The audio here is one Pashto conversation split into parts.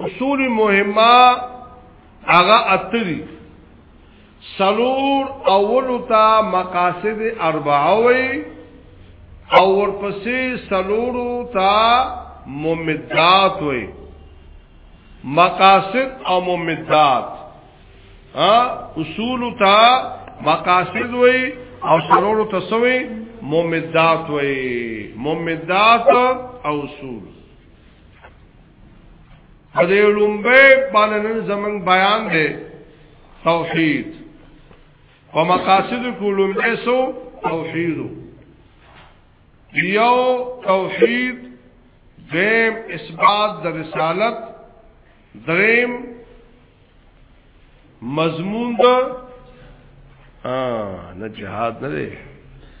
اصول مهمه هغه اتری سلور اولو تا مقاصد اربعه وی او ورپسې سلورو تا ممدات وی مقاصد او ممدات اصول تا مقاصد وی او سرور تسوی ممدات وی ممدات او اصول په دې لومبه باندې نن زمنګ بیان دی توحید په مقاصد کولم ایسو توحید یو توحید دیم اثبات د رسالت دریم مضمون دا نه جهاد نه دی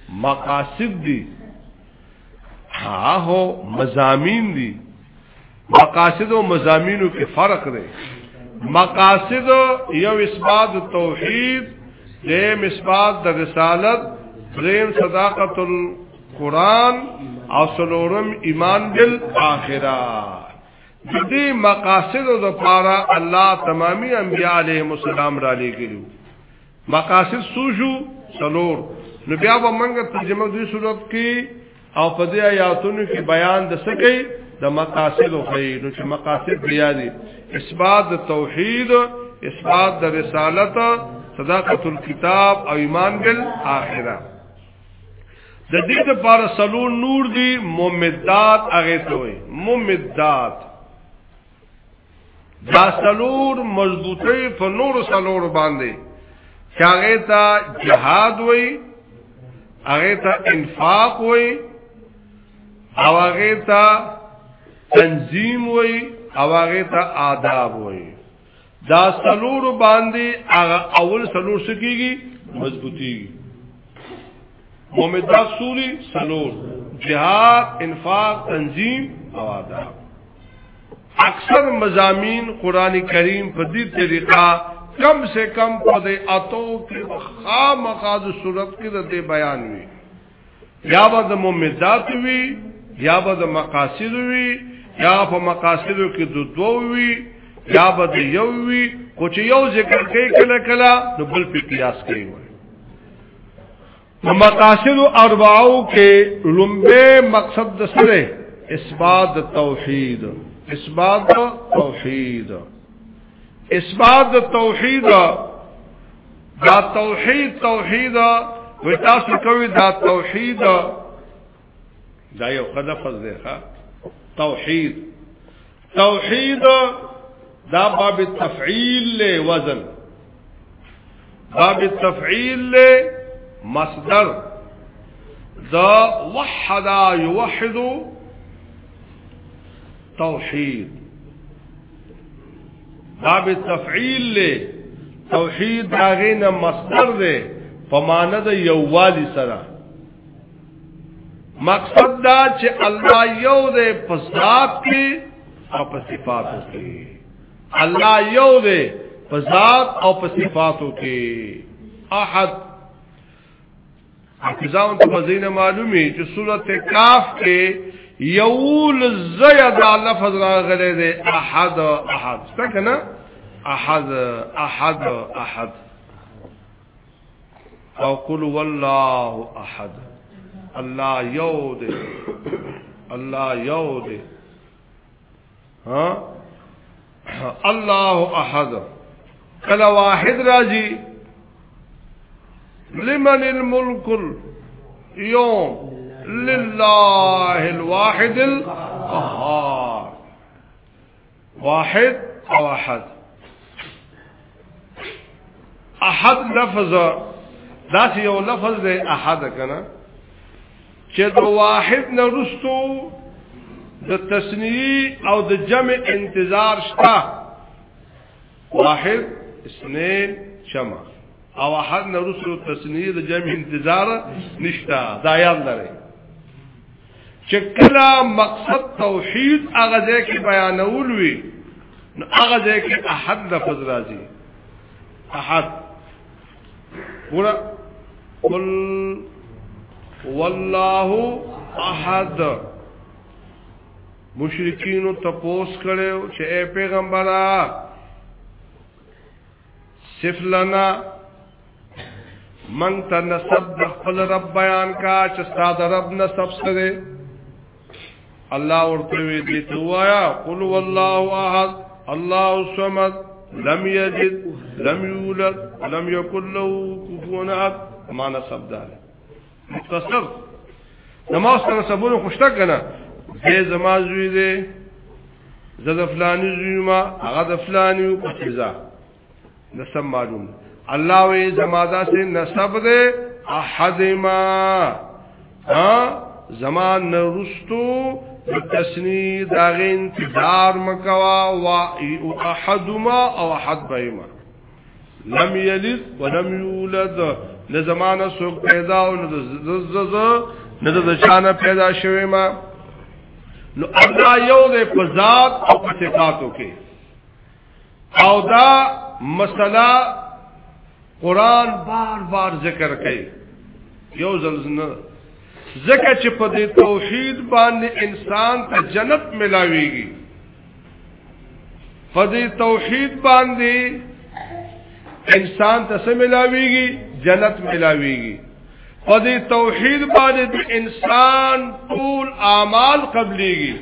مقاصد دی هغه مزامین دی مقاصد او مزامینو کې فرق دی مقاصد یو اثبات توحید دیم اثبات د رسالت دریم صداقت القرآن او سلورم ایمان بالآخرہ د دې مقاصدو لپاره الله تمامي انبياء عليهم السلام را لېږلو مقاصد سوجو سلور نو بیا به موږ ترجمه دې صورت کې او په دې آیاتونو کې بیان د سکه د مقاصد خو نو چې مقاصد بیا دي اثبات د توحید اثبات د رسالت صداقت الكتاب او ایمان بل اخره د دې لپاره سلور نور دي ممدات هغه ته وي ممدات دا سلور مضبوطه په نور سلور باندې چاغه ته جهاد وي هغه ته انفاق وي او هغه ته تنظیم وي او هغه ته آداب وي دا سلور باندې هغه اول سلور سکیږي مضبوطیږي مومدات سوري سلور جهاد انفاق تنظیم او آداب اکثر مزامین قران کریم په دې طریقه کم سے کم په دې اتو کې خامخا د صورت کې د بیان وي یا به د ممدات وی یا به د مقاصد وی یا په مقاصدو کې د دوه وی یا به د یو وی خو چې یو ذکر کوي کله کله نو بل په قیاس کوي نو مقاصد اربعو کې لومبه مقصد د سره اثبات توحید اثبات توحید اثبات توحید دا توحید توحید وی تاسو کوي دا توحید دا یو قد فز دی ښا توحید توحید دا باب تفعیل له وزن باب تفعیل له مصدر دا وحد یوحد توحید باب تفعیل له توحید داغه نه مصدر ده په معنی د یووالي سره مقصد دا چې الله یو ده په ذات کې او په صفاتو کې الله یو ده په ذات او په صفاتو کې احد حافظان ته مزین معلومی چې سورته کاف کې یول زید لفظ راغلی دی احد احد څنګه نه احد احد احد او قل والله احد الله یو دی الله یو دی ها الله احد کلا واحد راجی لمن الملك اليوم لله الواحد القهار واحد او احد احد لفظ دا چې یو لفظ دی احد کنه چې د واحد نه رستو د تسنیه او د جمع انتظار شته واحد اثنين جمع او احد نه رستو تسنیه د جمع انتظار نشته دا یاد لرئ چې کله مقصد توحید هغه ځای کې بیانول وي نو هغه ځای کې احد لفظ راځي احد ګور قل والله احد مشرکین تپوس کړو چې اے پیغمبره صف لنا من ته نسب د خپل رب بیان کا چې ستاد رب نسب سره الله ورته وی دي توایا قل والله احد الله الصمد لم یجد لم یولد لم یکن له کفوا احد معنا سبدار مختصر نماز سره سبونه خوشته کنه دې زما زوی دې زه د فلانی زوی ما هغه د فلانی او قصزا نسب معلوم الله وې زما دا سه نسب دې احد ما ها زمان نرستو تسنی داغه انتظار مکوا وا او احد ما او احد بهما لم یلد ولم یولد نه زمانه سو پیدا او نه زز نه د شانه پیدا شوی ما نو الله یو د فزاد او صفاتو کې او دا مسله قران بار بار ذکر کوي یو زلزنه ځکه چې په دې توحید باندې انسان ته جنت ملاويږي فدی توحید باندې انسان ته څه ملاويږي جنت ملاويږي فدی توحید باندې د انسان ټول اعمال قبليږي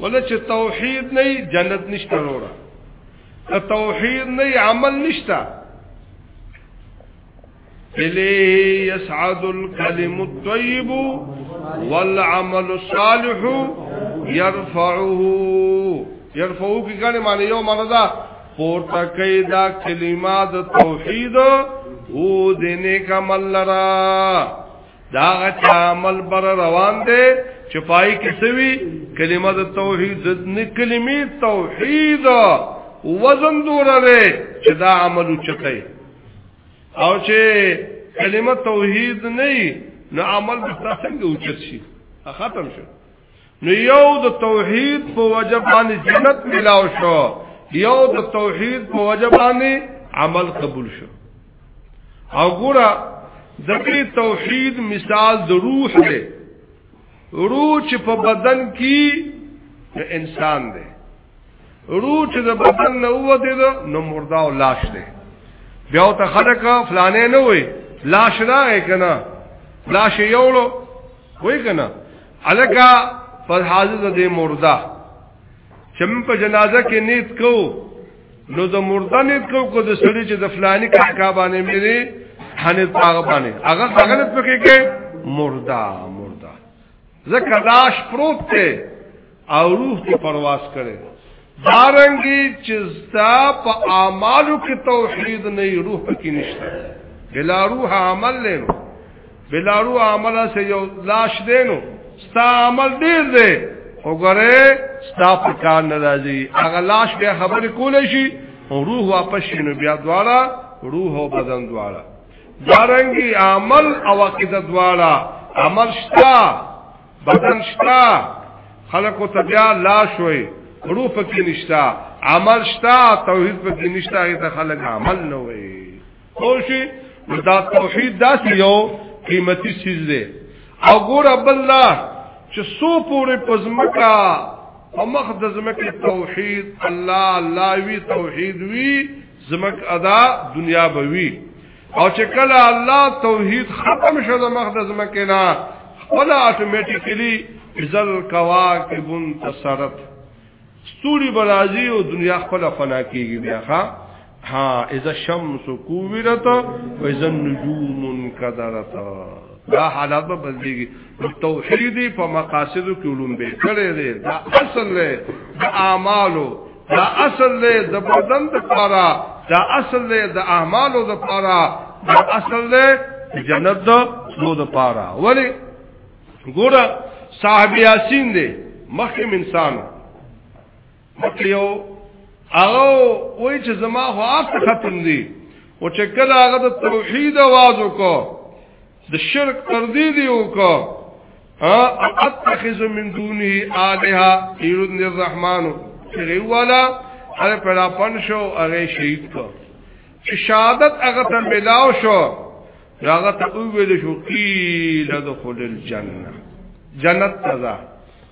ولې چې توحید نه جنت نشته وروره توحید نه عمل نشته الیه یصعد الکلم الطیب والعمل الصالح يرفعه يرفعه کی کله معنی یو معنی دا پورته کوي دا کلمات توحید او دینه کمل لرا دا غچ عمل بر روان دي چې پای کې سوي کلمه د توحید ځنې کلمې توحید وزن دوره ده چې دا عمل چته او چې کلمه توحید نه نو عمل به څنګه اوچت شي ختم شو نو یو د توحید په وجب باندې جنت ملاو شو یو د توحید په وجب باندې عمل قبول شو او ګوره د دې توحید مثال د روح دی روح چې په بدن کې انسان دی روح چې د بدن نه وته ده نو مردا او لاش ده بیا ته خلک فلانه نه وي لاش راغی کنه لاش یوړو وای کنه الکا پر حاضر ده مردا چې په جنازه کې نیت کو نو د مردا نیت کو کو د سړي چې د فلاني کاکا باندې مې حنیت هغه باندې هغه غلط پکې کې مردا زکه لاش پروت ته او روح ته پرواز کړي دارنګي چې ستا په اعمالو کې توحید نه روح پکې نشته بلا روح عمل لینو بلا روح عمل سه یو لاش دینو ستا عمل ډیر دی وګوره ستا په کار ناراضي هغه لاش به خبرې کولې شي او روح واپس شینو بیا دواړه روح او بدن دواړه دارنګي عمل او عقیده دواړه عمل شتا بدن شتا خلقو ته بیا لا شوي روح پکې نشتا عمل شتا توحید پکې نشتا هغه ته خلق عمل نه وي خوشي دا توحید داس یو قیمتي چیز دی او ګور رب الله چې سو پورې پزمکا او مخ د زمکه توحید الله الله وی توحید وی زمک ادا دنیا بوي او چې کله الله توحید ختم شو د مخ د زمکه نه خپل اتوماتیکلی ازل کواکب تسرت ستوري برازي او دنیا خپل فنا کیږي بیا ها ها اذا الشمس كورت واذا النجوم انكدرت دا حالات به بدلېږي توحید په مقاصدو کې علوم به کړي دي دا اصل له اعمالو دا اصل دی د بدن د پاره دا اصل دی د اعمالو د پاره دا اصل دی د جنت د لو د پاره ولی ګوره صاحب یاسین دی مخکې انسانو مخکې یو هغه وای چې زما خو اپ ختم دی او چې کله هغه د توحید आवाज وکړ د شرک تردید یو کا اتخذ من دونه الها يرد الرحمن چغي والا هر پیدا پن شو هغه شهید کو چې شهادت هغه ته ملاو شو هغه ته ویل شو قیل دخول الجنه جنت تزا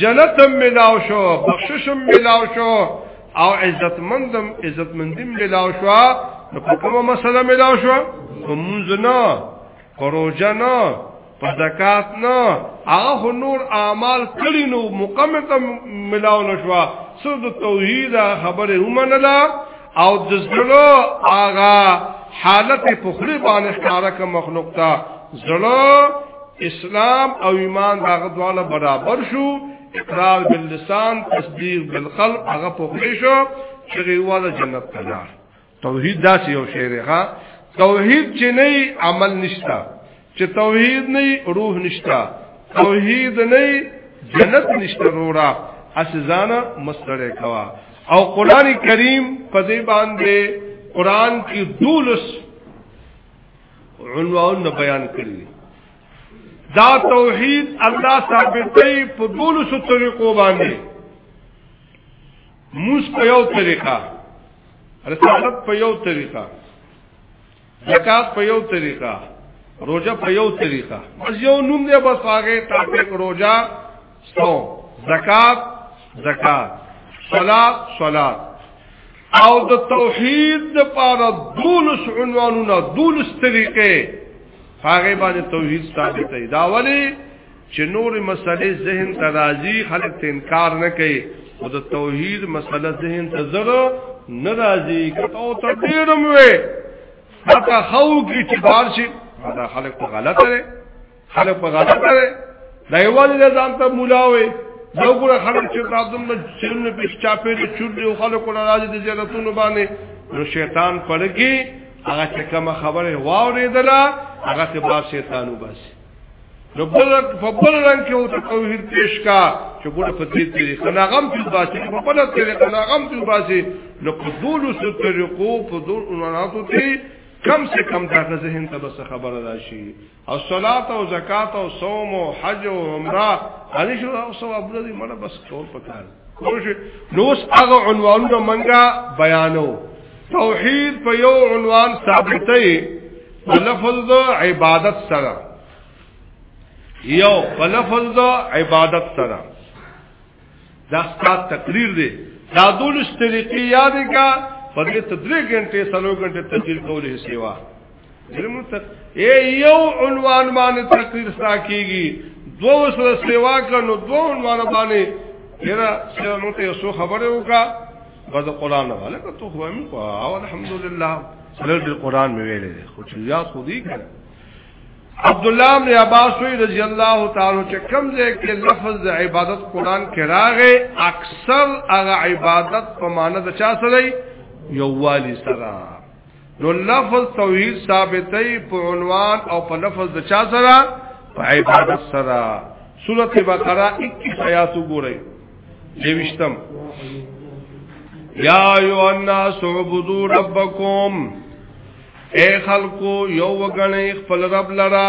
جنت هم ملاو شو بخشش هم ملاو شو او عزتمندم عزتمندیم ملاو شو نو په کومه مسله ملاو شو په مونږ نه پروژه نه په زکات نه هغه نور اعمال کړی نو مکمل ته ملاو نشو سود توحید خبره هم نه او د زړه هغه حالت په خلی باندې ښکارا کوم مخلوق ته زړه اسلام او ایمان هغه دواله برابر شو اقرار باللسان تصدیق بالقلب هغه په خلی شو چې غواړي جنت ته لاړ توحید داسې یو شی دی ها توحید چې نه عمل نشته چې توحید نه روح نشتا توحید نه جنت نشته رورا اسزانا مستړی کوا او قران کریم په دې باندې قران کې دولس عنوان بیان کړی دا توحید الله ثابتې په دولس طریقو باندې موږ په یو طریقه رسالت په یو طریقه زکات په یو طریقه روزه په یو طریقه بس یو نوم دی بس هغه تابع روزه سو زکات زکات صلات صلات او د توحید د پاره دولس عنوانونه دولس طریقې هغه باندې توحید ثابت دی دا ولی چې نور مسلې ذهن ته راځي خلک ته انکار نه کوي او د توحید مسله ذهن ته زره ناراضي کته ته ډیرم وي هغه خو کی چې بار شي دا خلک په غلط لري خلک په غلط لري دا یوال له ځان ته مولا وي دا ګره خلک چې تاسوم نه چیرنه په چاپې له چور دی خلک نه راځي د زیارتونو باندې نو شیطان پړګي هغه چې کوم خبره واورېدله هغه ته بار شیطان وباسي نو بل په بل رنگ کې او توحید پیش کا چې ګوره په دې طریقه نه غم چې باسي په بل طریقه نه غم چې باسي نو په دول سو طریقو په دول عنواناتو کې کم سے کم دا ذهن ته بس خبره راشي او صلات او زکات او صوم او حج او عمره هغه شو او ثواب دې مړه بس ټول پکار نو اوس هغه عنوانونه منګه بیانو توحید په یو عنوان ثابتې لفظ د عبادت سره یو په لفظ د عبادت سره دا ستاسو تقریر دی دا دولس طریقې یاد کا په دې تدری غنټه سلو غنټه تقریر کولې سیوا درمو ته اے یو عنوان باندې تقریر ستا کیږي دوه سره سیوا کړو دوه عنوان باندې یرا سره مو ته یو خبره وکړه بعد قران نه ولا ته خو هم کو او الحمدلله سره د قران مې ویلې خو چې یاد خو دی کړ عبد الله بن عباس رضی الله تعالی چې کوم ځای کې لفظ د عبادت قران کې راغې اکثر هغه عبادت په معنی د چا سره یو والی سره نو لفظ توحید ثابتې په عنوان او په لفظ د چا سره په عبادت سره سورۃ بقرہ 21 آیات وګورئ دیوشتم یا ایو الناس عبدو ربکم اے خلقو یو وګنئ خپل رب لرا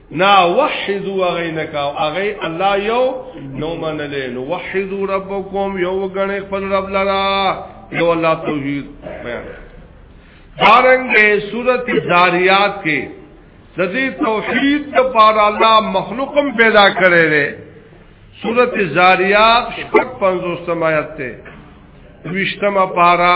نا وحدو غینکا اغی الله یو نو منلې نو وحدو ربکم یو غنې خپل رب لرا یو الله توحید بیان دارنګ سورۃ زاریات کې د دې توحید لپاره الله مخلوقم پیدا کړی دی سورۃ زاریات 55 آیت ته وشتمه پارا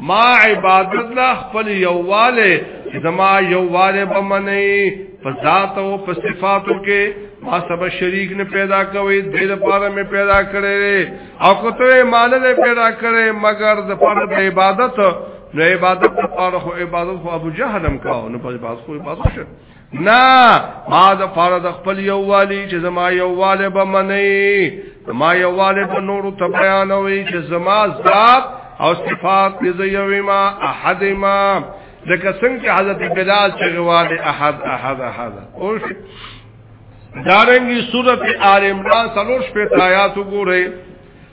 ما عبادت لا خپل یواله زما یواله بمنی په ذات او په صفاتو کې ما سبا شریک نه پیدا کوي د دې لپاره مې پیدا کړې او کوته مال نه پیدا کړې مگر د پاره د عبادت نو عبادت لپاره خو عبادت خو ابو جهل هم کاو نو په عبادت خو عبادت شه نه ما د فار د خپل یو والی چې زما یو والی به منی زما یو والی به نورو ته بیانوي چې زما ذات او صفات دې زیوي ما احد ما لکه څنګه چې حضرت بلال چې غواړي احد احد احد او دارنګي سورته آل عمران سلوش په آیات وګوره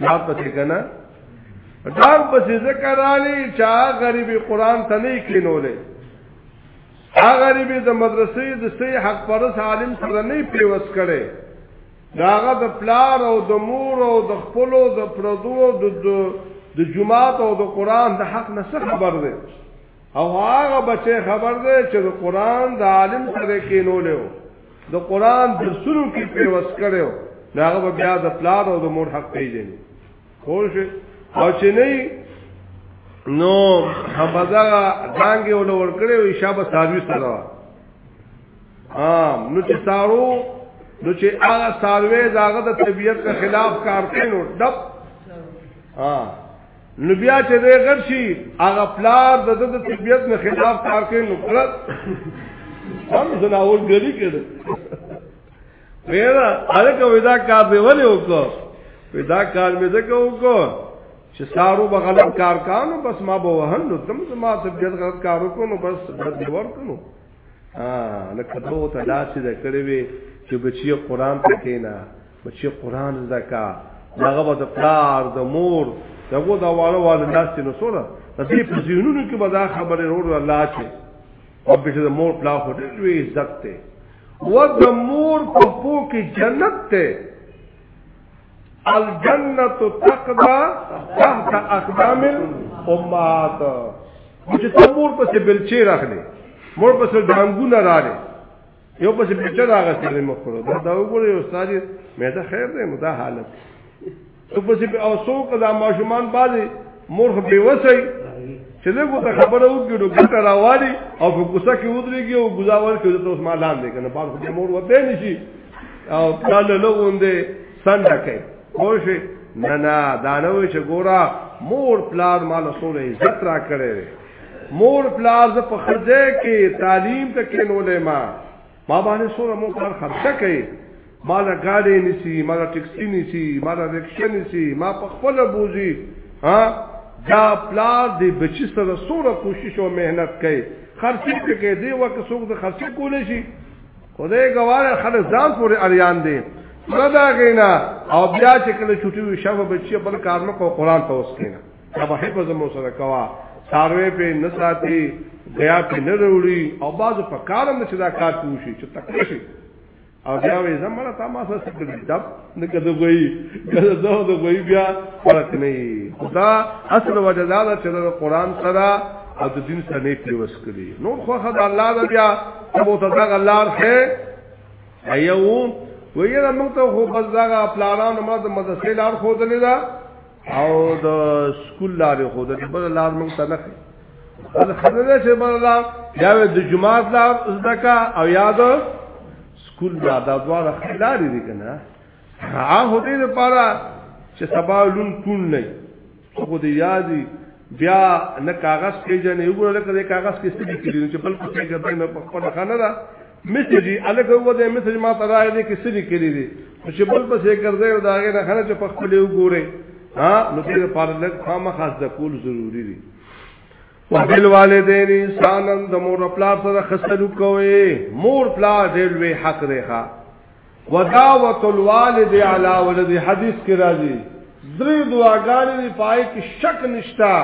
دا پسې کنه دا پسې ذکر علی چا غریب قران ته نه کینولې ا غریب د مدرسې د سي حق پرس عالم سره نه پیوس کړي داغه د پلار او د مور او د خپل او د پردو او د د جماعت او د قران د حق نه خبر دی او هغه بچي خبر دی چې د قران د عالم سره کینولې د قران درسونو کې پیوس کړو داغه بیا د پلار او د مور حق پیژني خوش او چې نه نو همدا دانګي ول ور کړو شابه ساروي سره ها نو چې سارو نو چې هغه ساروي داغه د طبيعت خلاف کار کوي نو ډب ها نو بیا چې دې غر شي هغه پلار د د طبيعت نه خلاف کار کوي نو کړه هم زناول ګری کړه پیدا الکه ودا کار به ولې وکړه پیدا کار مې زکه وکړه چې سارو به غلط کار کانو بس ما به وهن نو تم زما طبيعت غلط کار وکړو نو بس بد ور کړو ها لکه دوه تلاشي د کړې وي چې بچي قران ته کینا بچی قران زده کا دغه به د پلار د مور دغه دا واړه واړه ناس نو سره د دې په زینونو کې به دا خبره ورو الله چې او به د مور پلا خو دې لوی عزت ته و د مور په پو کې جنت ته الجنه تقضى تحت اقدام الامهات چې مور په څه بلچې راخلي مور په څه ډانګونه راړي یو پس بیچه دا آغا سیلی مخورو دا دا اگوری استاد میده خیر دی نو دا حالت یو پس بی اوسو که دا ماشومان بازی مورخ بیوسی چې لږه ته خبره وکړي نو ګټه راوالي او په کوڅه کې ودرېږي او ګزا ورکړي چې اوس ما لاندې کنه بار خو مور وته نشي او پلان له وندې سنډه کوي خوشي نه نه دا نه وي چې ګورا مور پلان مال سره عزت را کړې مور پلاز په خځه کې تعلیم ته کې نو ما ما باندې سره مو پر خرچه کوي ما لا ګاډي نسی ما لا ټیکسي نسی ما لا رکشا نسی ما په خپل بوزي ها دا پلاز دی بچی سره سره کوشش او مهنت کوي خرچه کې دی وکه څوک د خرچه کول شي خدای ګواره خلک ځان پورې اړیان دي نه دا غینا او بیا چې کله چټي شوه بچي بل کار نه کو قران ته اوس کینه دا به حفظ مو سره کوا ساروی په نساتی غیا په نه وروړي او باز په کارم چې دا کار کوشي چې تکلیف شي او بیا وې زمړه تا ما سره سکړي دب نه کده وای کده زه د وای بیا فرق نه خدا اصل وجداله چې د قران سره او د دین سره نه پیوس کړي نور خو خدای الله دا بیا ابو تدغ الله خیر ایو ویره موږ ته خو بس دا پلانانو ما د مدرسې لار خو دلې دا او د سکول لارې خو د بل لار موږ ته نه خل خلل چې بل لار یا د جمعات لار زدکا او یا د سکول لار دا دواړه خلارې دي کنه هغه دې لپاره چې سبا لون کون نه خو دې یادي بیا نه کاغذ پیژنې وګوره لکه د کاغذ کې څه لیکلي چې بل څه ګرځي نه په خپل خانه دا میسج الګ هو د میسج ما ته راغلی کې څه لیکلي دي چې بل څه ګرځي او دا هغه نه خانه چې په خپل وګوره ها نو دې لپاره لږ خامخا د کول ضروری دي وبل والدین انسانن د مور خپل سره خسلو کوي مور پلا دې لوی حق دی ښا ودعوت الوالد علی ولدی حدیث کې راځي درې دعاګانې دی پای کې شک نشتا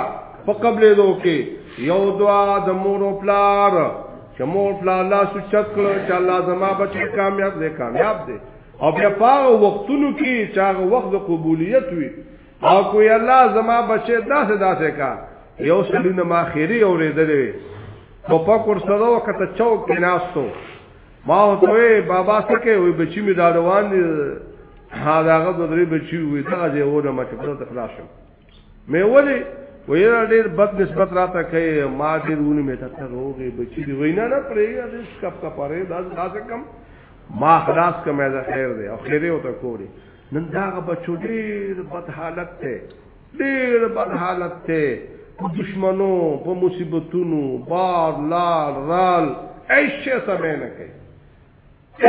په قبل دو کې یو دعا د مور او پلار چې مور پلار الله سوچت کړو چې الله زما بچی کامیاب دی کامیاب دی او بیا پاغه وختونو کې چې هغه وخت د قبولیت وي او کوی الله زما بچی داسې داسې کا یو سړی نه ما خیری اورېدلې په پکور سره وخت چوک کې ناستو ما وتوې بابا څه کې وي بچی می دا روان دي هغه د درې بچی وي دا ځای ونه ما چې په خلاص شم مې ولې ویرا ډېر بد نسبت راته کوي ما دې ونه مې ته ته روغې بچی دی وینا نه پرې دې سکپ کا پاره دا داسې کم ما خلاص کمه ده خیر دی او خیره او ته کوړي نن دا بچو ډېر بد حالت ته ډیر بد حالت ته په دشمنو په مصیبتونو بار لار رال ایشه سمې نه کوي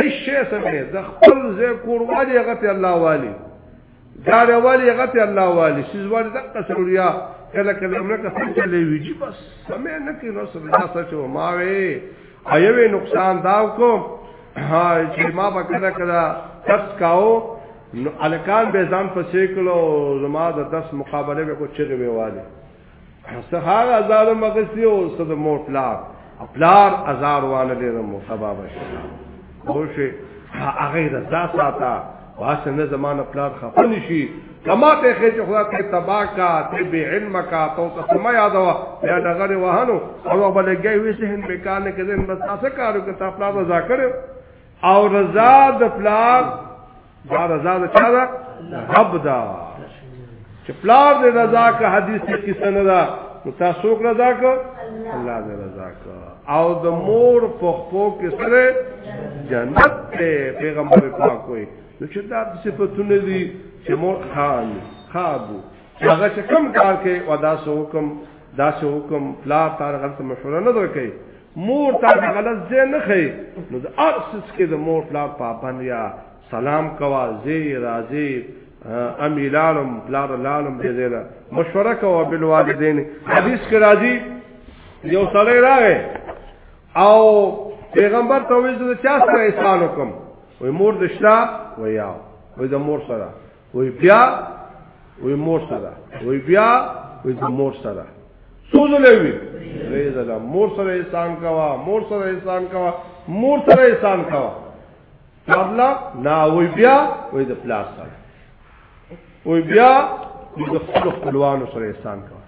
ایشه سمې د خپل زه کور والی غته الله والی دار والی غته الله والی سیز والی د قصوریا کله کله موږ څه چلے ویږي بس سمې نه کوي نو سره دا څه چو ماوي ایوې نقصان دا کو چې ما به کله کله ترس کاو نو الکان به ځان په سیکلو زما د درس مقابله به کو چغې ویواله سهار ازار مغسی او صد مور پلار پلار ازار وانه لرم سبب شي خوشي هغه د دا ساته واسه نه زمانه پلار خفن شي کما ته خې چې خدا ته تبا کا ته به علم کا تو ته سم یاد وا یا دغه وهانو او بلګي وې سهن میکانه کې زم بس تاسو کارو کې تاسو پلار رضا کړو او رضا د پلار دا رضا ده چا ده رب ده چې پلار دې رضا کا حدیث کې قصه نه ده نو تاسو څوک رضا کا الله دې رضا کا او د مور په خپو کې سره جنت ته پیغمبر پاک وي نو چې دا صفاتونه دي چې مور خان خابو هغه چې کم کار کوي ودا سو حکم دا سو حکم پلار تار غلط مشوره نه درکې مور تا د غلط ځای نه خې نو د ارسس کې د مور پلار پابند یا سلام کوا زی راځي ام لالم پلار لالم دې زیرا مشوره کوا بل والدین حدیث کې راځي یو سړی راغی او پیغمبر ته وایي چې چا سره احسان وکم وای مور دشتا ویا وای د مور سره وی بیا وی مور سره وی بیا وی د مور سره سوزلې وی ریزلا مور سره احسان کوا مور سره احسان کوا مور سره احسان کوا پرلا نا وی بیا وی د پلاس سره وی بیا د خپل خپلوانو سره احسان کوا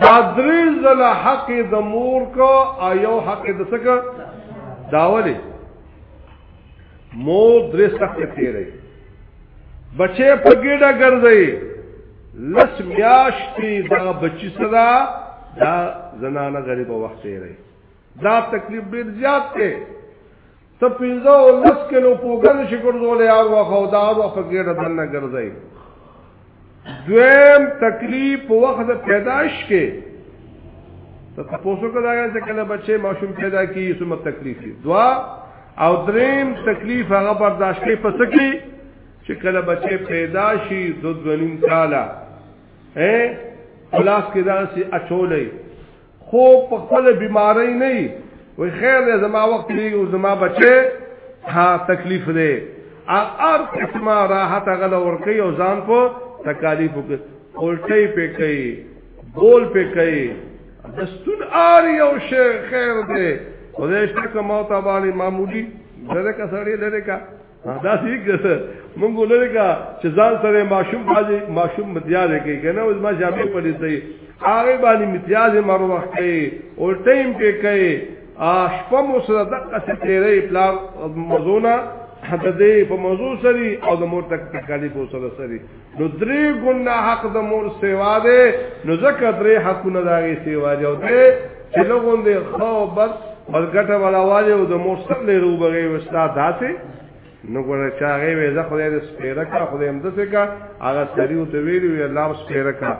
دا درې زله حق د مور کو ایو حق د سکه داولی مو درې سخت تیرې بچې په ګډه ګرځي لس میاشتې دا بچی صدا دا زنانه غریب وخت تیرې دا تکلیف ډیر زیات دی ته پنځه او لس کلو پوګل شي ګرځولې او وخو دا او په ګډه دنه ګرځي دویم تکلیف په وخت پیدائش کې ته تاسو کدا یا چې کله بچي ماشوم پیدا کی سم تکلیف دوا او دریم تکلیف هغه برداشت کې پس کې چې کله بچي پیدا شي د دویم کاله اے خلاص کې دا سي اچولې خو په خپل بیماری نه وي خیر دی زما وخت دی او زما بچي ها تکلیف دی ار قسمه راحت غل ور کوي او ځان په تکالیف کوي الټي په کوي بول په کوي دستون آر یو شی خیر دی خدای شته کوم او تابانی معمولی دغه کسړی لري کا دا څه کیسه مونږ ولرګه چې ځان سره ماشوم باندې ماشوم متیاز کوي کنه اوس ما جامې پرې دی هغه باندې متیاز مر وخت کوي او ټیم کې کوي شپه مو سره دغه څه تیرې پلار مزونه حد دې په موضوع سری او د مور تک تکلیف سره سری نو درې ګنا حق د مور سیوا ده نو ځکه درې حقونه داغي سیوا دی او درې چې لغون دي خو بس ورګټه ولاواله او د مور سره لرو بغي وستا داسې نو ګوره چې هغه وې زه خدای دې سپیره کا خدای هم دسه کا هغه سړیو ته ویلو یا لار سپیره کا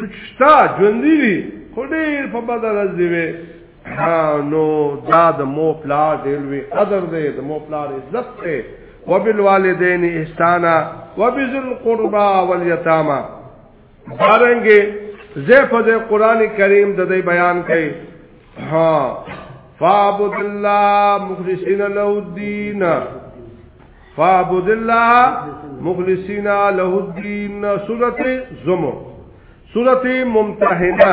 لښتا ژوندې دي خو ډېر په بدل ځوي نو دا د مو پلار ډېر وی قدر دی د مو پلار عزت دی وبالوالدین احسانا وبذل قربا والیتاما دارنګه زفد قران کریم د دې بیان کړي ها فعبد الله مخلصین له الدین فعبد الله مخلصین له الدین سورته زمر سورته ممتحنه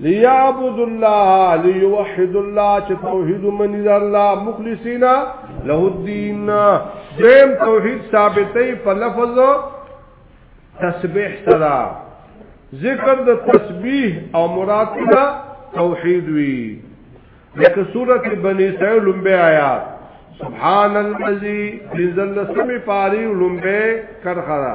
ليعبد الله ليوحد الله چې توحید منی دا الله مخلصینا له الدين دیم توحید ثابتې په لفظ تسبیح صدا ذکر د تسبیح او مراد دا توحید وی لکه سورۃ بنی اسرائیل لمبه آیات سبحان الذي بذل سمي پاری لمبه کرخرا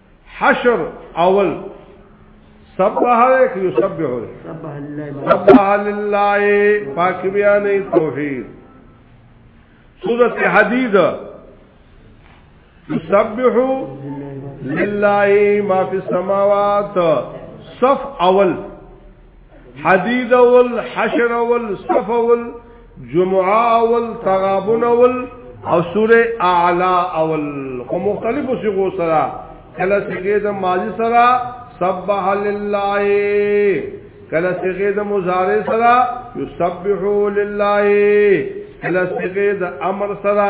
حشر اول سبحا لك يسبح سبح لله لله پاک بیان توحید سورۃ حدید يسبح لله ما في السماوات صف اول حدید اول حشر اول صف اول جمعه اول تغابن اول او سوره اعلی اول خو مختلفو صيغو سره کله صيغه د ماضي سره سبح لله کله صيغه د مضارع سره يسبح لله کله صيغه د امر سره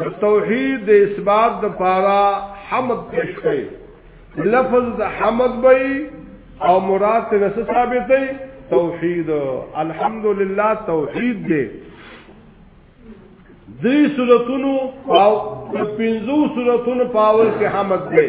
د توحید د اثبات د پارا حمد پیش کړي لفظ د حمد به او مراد ته نس ثابت دی توحید الحمدلله توحید دی دې سورتونو او پنځو سورتونو پاول کې حمد دی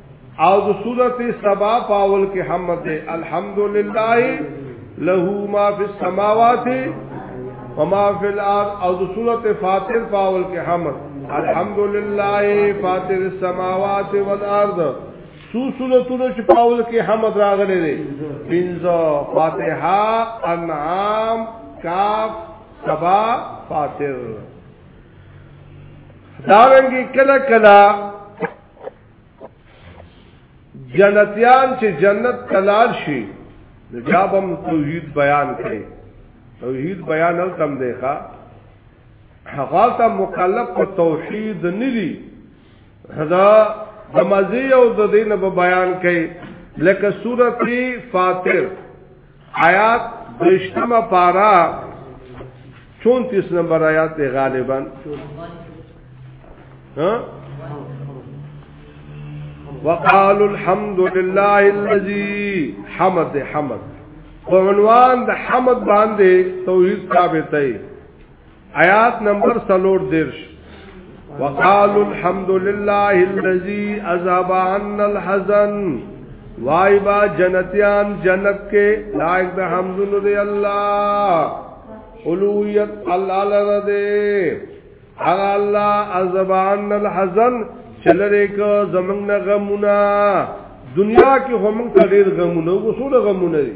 او د صورت سبا پاول کې حمد دے الحمدللہ له ما فی السماوات و ما فی الارض او د صورت فاطر پاول کې حمد الحمدللہ فاطر السماوات والارض سو سورتونو چې پاول کې حمد راغلي دي پنځه فاتحه انعام کاف سبا فاطر دارنګي کله کله جنتیان چې جنت تلال شي نو بیا به توحید بیان کړي توحید بیان هم تم دی ښا هغه ته مکلف په توحید نه دي دا د مزي او د دین په بیان کوي لکه سورتی فاطر آیات دوشتمه پارا 34 نمبر آیات دی غالبا ها وقالوا الحمد لله الذي حمد حمد په عنوان د حمد باندې توحید ثابتې آیات نمبر سلور درش وقالوا الحمد لله الذي اذهب عنا الحزن وای با جنتیان جنت کې لایق د حمدونو دی الله اولویت الله لره دی هغه الله اذهب عنا الحزن چلره کو زمنګ نه غمونه دنیا کې هم ته ډیر غمونه وسول غمونه دي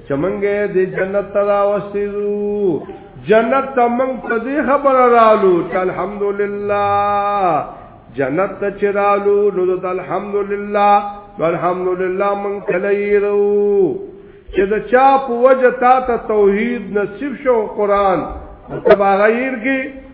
چې منګه دې جنت ته راوستي زو جنت ته منګ په دې خبر رالو چې الحمدلله جنت ته چرالو نو د الحمدلله الحمدلله من کلیرو چې دا چا په وجه تا ته توحید نصیب شو قران تبا غیر کې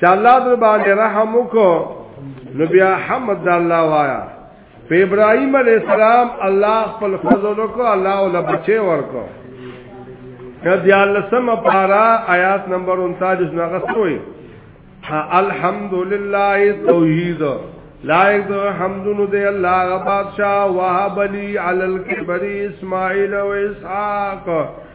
چې الله در باندې رحم وکړو نو بیا حمد د الله وایا په ابراهيم عليه السلام الله خپل فضل وکړو الله ول بچي ورکو کدی الله سم پارا آیات نمبر 39 نغه سوې الحمدلله توحید لائق دو حمدونو دے اللہ غا بادشاہ وحب لی علی الكبری اسماعیل و اسحاق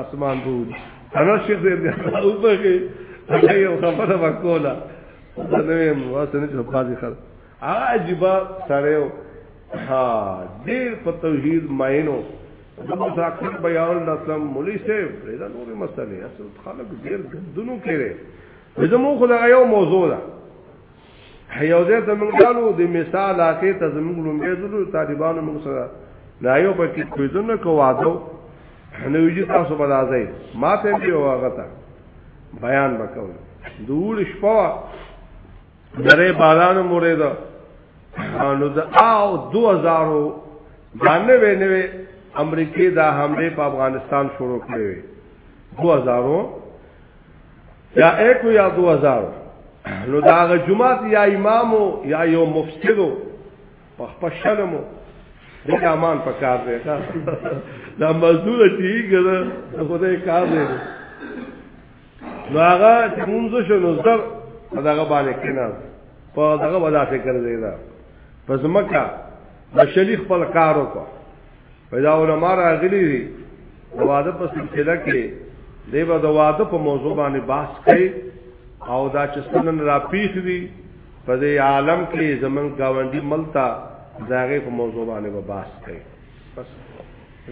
اسمان بود انا شیخ دې دې او په کې هغه یو خبره وکولا نه یم واسه نه چې قاضي خر عجیب سره ها ډېر په توحید ماینو دغه ځکه بیان لسم مولوی صاحب دا نورې مسلې اصل خلک ډېر ګندونو کړي زموږ خدای یو موضوع ده یو ځای ته موږ لاړو د مثال اخی ته زموږ لومبې زلو طالبانو موږ سره دا یو په کې کویزونه کوادو نو یی تاسو به راځي ما ته دی واغه تا بیان وکول دور شپه درې باران مورې دا نو دا او 2000 باندې وینوي امریکای دا حمله په افغانستان شروع کړې 2000 یا ایکو یا دو هزارو نو دا هغه جماعت یا امامو یا یو مفسدو په خپل شرمو د امان په کار دی دا مزدور چې ګره خدای کار دی نو هغه چې مونږ شو نو زر دغه باندې کینا په دغه ودا فکر دی دا پس مکه د شلیخ په کار وکړه پیدا علماء راغلي دي د واده په سلسله کې دی به د واده په موضوع باندې بحث کوي او دا چې سنن را پیښ دي په دې عالم کې زمون گاونډي ملتا داغه په موضوع باندې به بحث کوي بس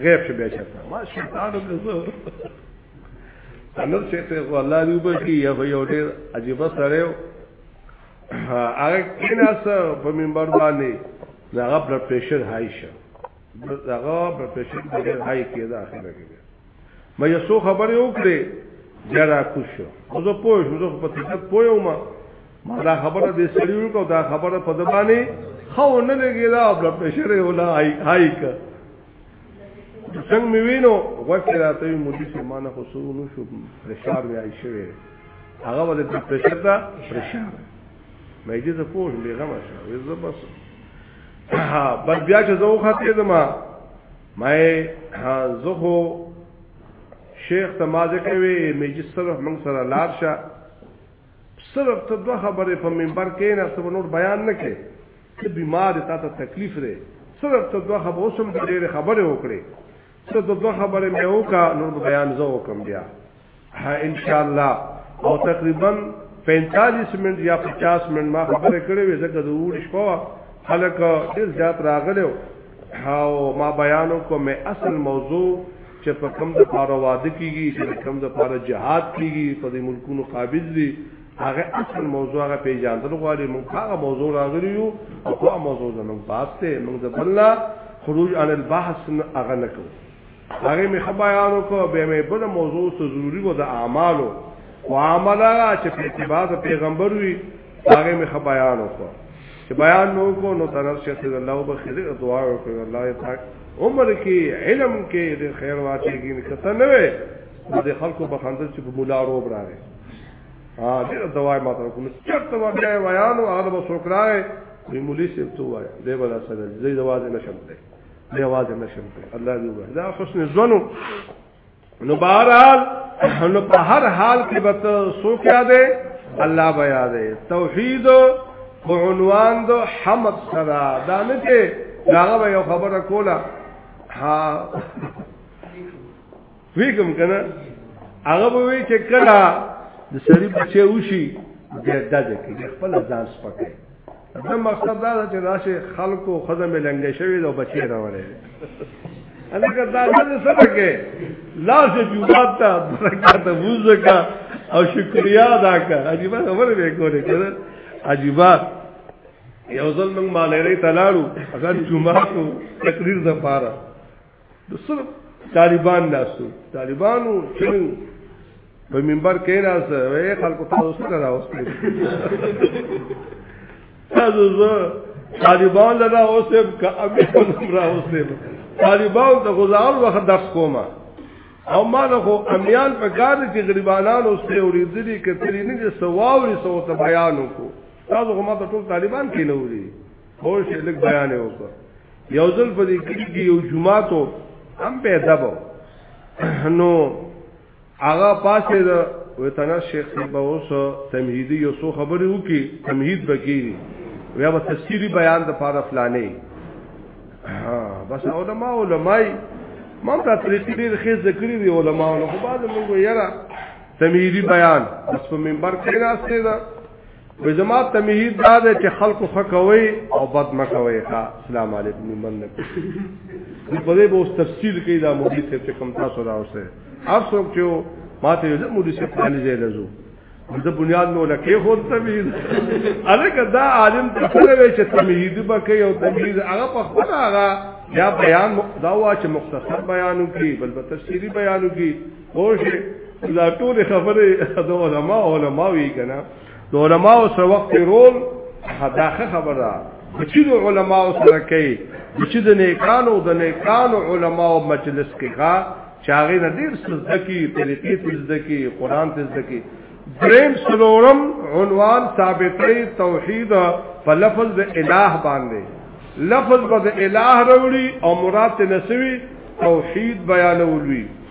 غیب شو بیا چرته ما شیطان دې زه انور شیخ ته الله دې وبکی یا یو ډېر عجیب سره هغه کیناس په منبر باندې د هغه بلډ پريشر هاي شه د هغه بلډ پريشر ډېر هاي کېده اخر کې بیا ما یو څو خبرې وکړې بیا را کوز شو نو زه پوه شو زه په طبیعت پوه وم ما دا خبره دې سړي وکړو دا خبره په دبانې خو نه لګي دا په پرشر یې ولا هاي هاي کا څنګه مې وینو وکړه راته یو مودي چې ما نه خو سو نو شو پرشار وی شوی هغه ولې پرشر دا پرشر مې دې ته پوه شم بیغمه شه وې زه بس ها بس بیا چې زه وختې زما مې زه خو شیخ ته ما ځکه وی مې چې صرف موږ سره لار شه صرف ته دوه خبرې په منبر کې نه څه نور بیان نه کې ته بیمار ته تکلیف لري صرف ته دوه خبرې اوسم ډېر خبرې وکړي څه د دوه خبرې مې وکا نور بیان زه وکم بیا ان شاء الله او تقریبا 45 منټ یا 50 منټ ما خبرې کړې وې ځکه د وړ شپه خلک ډیر زیات راغلي او ما بیانو کو مې اصل موضوع چې په کم د پاره واده کیږي چې کم د پاره جهاد کیږي په دې ملکونو قابض دي هغه اصل موضوع هغه پیژاندل غواړي موږ هغه موضوع راغلی یو او هغه موضوع زموږ باب ته موږ د بلنا خروج عن البحث هغه نه کوو هغه می خبرانو وکړو به می بل موضوع ته ضروری و د اعمالو او عمل هغه چې په اتباع د پیغمبر وي هغه می خبرانو وکړو چې بیان نو کو نو طرف شیخ الله او بخیر دعا وکړو الله پاک عمر کې علم کې د خیر واچي کې کته نه وي د خلکو بخندل چې په مولا روب راغی ها دې دواي ما ته کوم چرته ما بیا ویانو هغه به سوکرای کوي مولي سیب تو وای دې بلا سره زې دواز نه شمته دې आवाज نه شمته الله دې وای دا حسن زونو نو بهرحال نو په هر حال کې به سوک یادې الله به یادې توحید په عنوان د حمد سره دا نه چې هغه یو خبره کوله ها ویګم کنه هغه به وی چې کله د سړي بچي وشي بیا د دې کې خپل ځان سپکای دا مقصد دا چې راشي خلکو خدای مې لنګ شوی دا بچي راوړي انا که دا څه سره کې لاس جواب ته برکات وزکا او شکریا ادا کا عجیب خبر به کوله کړه عجیب یو ځل موږ مالې ری تلاړو اگر جمعه کو تقریر د پاره د صرف طالبان ناسو طالبانو چې په منبر کې راځه وې خلکو تاسو سره راوستي تاسو زه طالبان لدا اوسم کا امي په نوم راوستم طالبان ته غزار وخت درس کومه او ما نه خو امیان په کار چې غریبانان اوس ته اوریدلې کتلې نه چې سواوري سو ته بیان وکړو تاسو هم ته ټول طالبان کې نه وری خو شي لګ بیان وکړ یو ځل په دې کې یو جمعه ته هم پیدا بو نو هغه پاسه د وتنا شیخ به اوس تمهیدی یو څو خبرې وکي تمهید بکی بیا به تفسیری بیان د پاره فلانه بس علماء علماء مم دا طریقې ډېر ښه ذکر دي علماء نو بعد موږ یې را تمهیدی بیان بس په منبر کې راځي دا وې زما تمهید دا ده چې خلکو خکوي او بد مکوي ښا اسلام علیکم من نه په دې به تفصیل کې دا مولوی صاحب چې کم تاسو دا اوسه هر څوک چې ماته یو مولوی صاحب پلان یې لزو د بنیاد نو لکه خو تمهید الګ دا عالم ته سره چې تمهید به کوي او تمهید هغه په خپل هغه یا بیان دا وا چې مختصر بیانو کې بل په تفصیلی بیانو کې پوه شئ دا ټول خبره د علما علما وی کنه د علما سره وخت رول حداخه خبره چې د علما سره کوي چې د نیکانو د نیکانو علما او مجلس کې ښا چاغې نه ډیر سزده کی طریقې سزده کی قران سزده کی دریم سلورم عنوان ثابتې توحید په لفظ د الٰه باندې لفظ به د الٰه وروړي او مراد نسوي توحید بیانولوي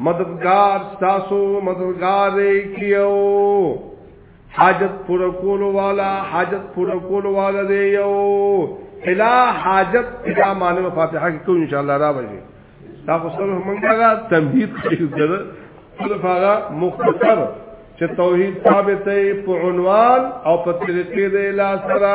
مددگار ستاسو مددگار کیو حاجت پورا کولو والا حاجت پورا کولو والا دی یو الا حاجت الا معنی فاتحه کې کو ان شاء الله را وځي دا خو سره مونږه تمهید کړو صرف هغه مختصر چې توحید ثابتې په عنوان او په طریقې د اله سره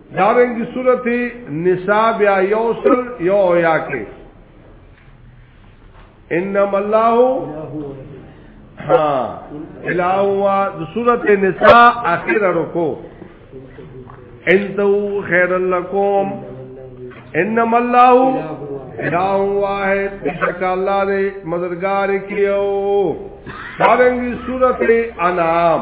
دارنګ دی صورت نساء بیا یوصل یو اویا کې انما الله ها الہ وا د صورت نساء اخر رکو انتو خیر لکم انما الله الہ واحد بشک الله دې مددگار کیو دارنګ دی صورت انعام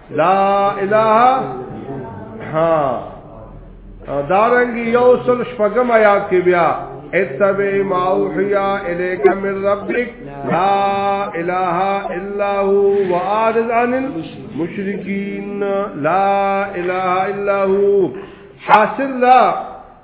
لا اله ها دارنګ یوصل شپږم آیات کې بیا اتبع ما اوحیا اليك من ربك لا اله الا هو واعرض عن المشركين لا اله الا هو حاصل لا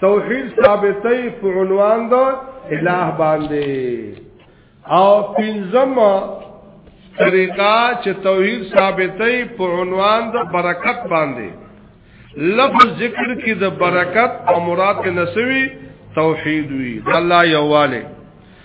توحید ثابتې په عنوان د الہ باندې او پنځم طریقه چې توحید ثابتې په عنوان د برکت باندې لفظ ذکر کې د برکت او مراد نسوي توحید وی د الله یواله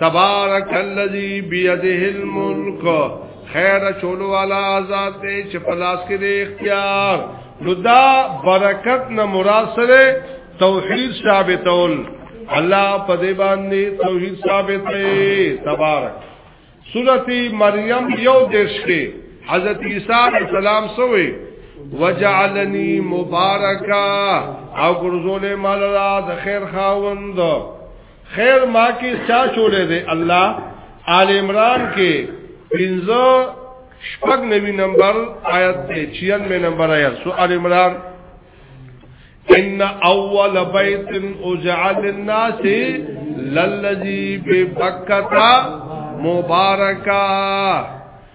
تبارک الذی بیده الملک خیر چولو والا آزاد دے چه پلاس کے دے اختیار نو دا برکت نه مراد سره توحید ثابتول الله په دې باندې توحید ثابت دی تبارک سورتی مریم یو دیش کې حضرت عیسی علیہ السلام سوې وجعلنی مبارکا او ګرځولې مال را د خیر خاوند خیر ما کې چا چولې دي الله آل عمران کې پنځه شپږ نوي نمبر آیت دی 96 نمبر آیت سو آل عمران ان اول بیت اجعل للناس للذي ببکتا مبارکا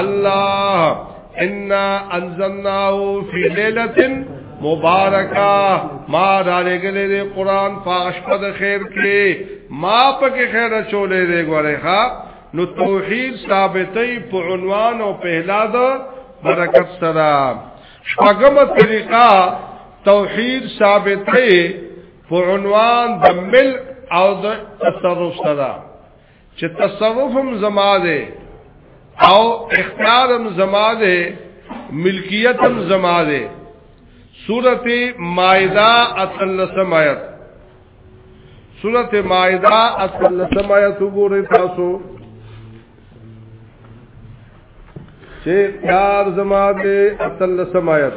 الله انا انزلناه فی ليله مبارکا ما دا لګلې دې قران فاشپه د خیر کې ما پکې خیر چولې دې غوړې ها نو توحید ثابتې په عنوان او په هلاذ برکت سره شپږم طریقہ توحید ثابتې په عنوان د مل او د تصرف سره چې تصوف هم زما ده او اختیار هم زما ده ملکیت هم زما ده سورت مائدہ اتلسم آیت سورت مائدہ اتلسم آیت گو رہی تاسو چه پیار زما دے اتلسم آیت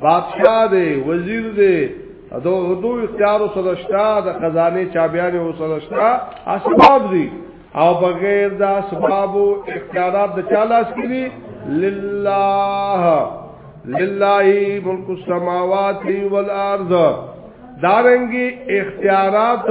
بادشاہ دی وزیر دی دو دو اختیار سرشتا د خزانه چابیان او سرشتا اسباب دي او بغیر د اسباب او اختیارات د چالاس کړي لله لله ملک السماوات والارض دارنګي اختیارات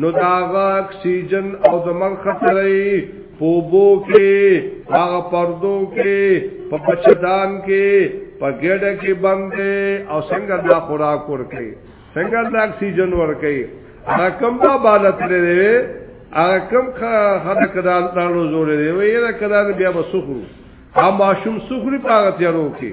نو دا هغه اکسیجن او د مرګ خطر یې په بو کې هغه پردو کې په بچدان کې په ګډه کې باندې او څنګه دا خوراک ورکړي څنګه دا اکسیجن ورکړي هغه کم په بالت لري هغه کم خلک دا تاسو زور دی ویره کړه بیا وسخرو هم ماشوم سخري پاغه تیارو کې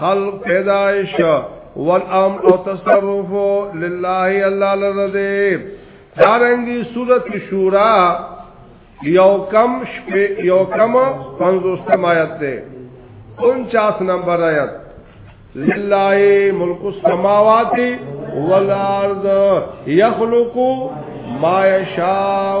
خلق پیدائش والام او تصرف لله الله لرده دارنګي صورت شورا یو کم شپه یو کم 50 آیت ده 49 نمبر آیت لله ملک السماوات والارض يخلق ما يشاء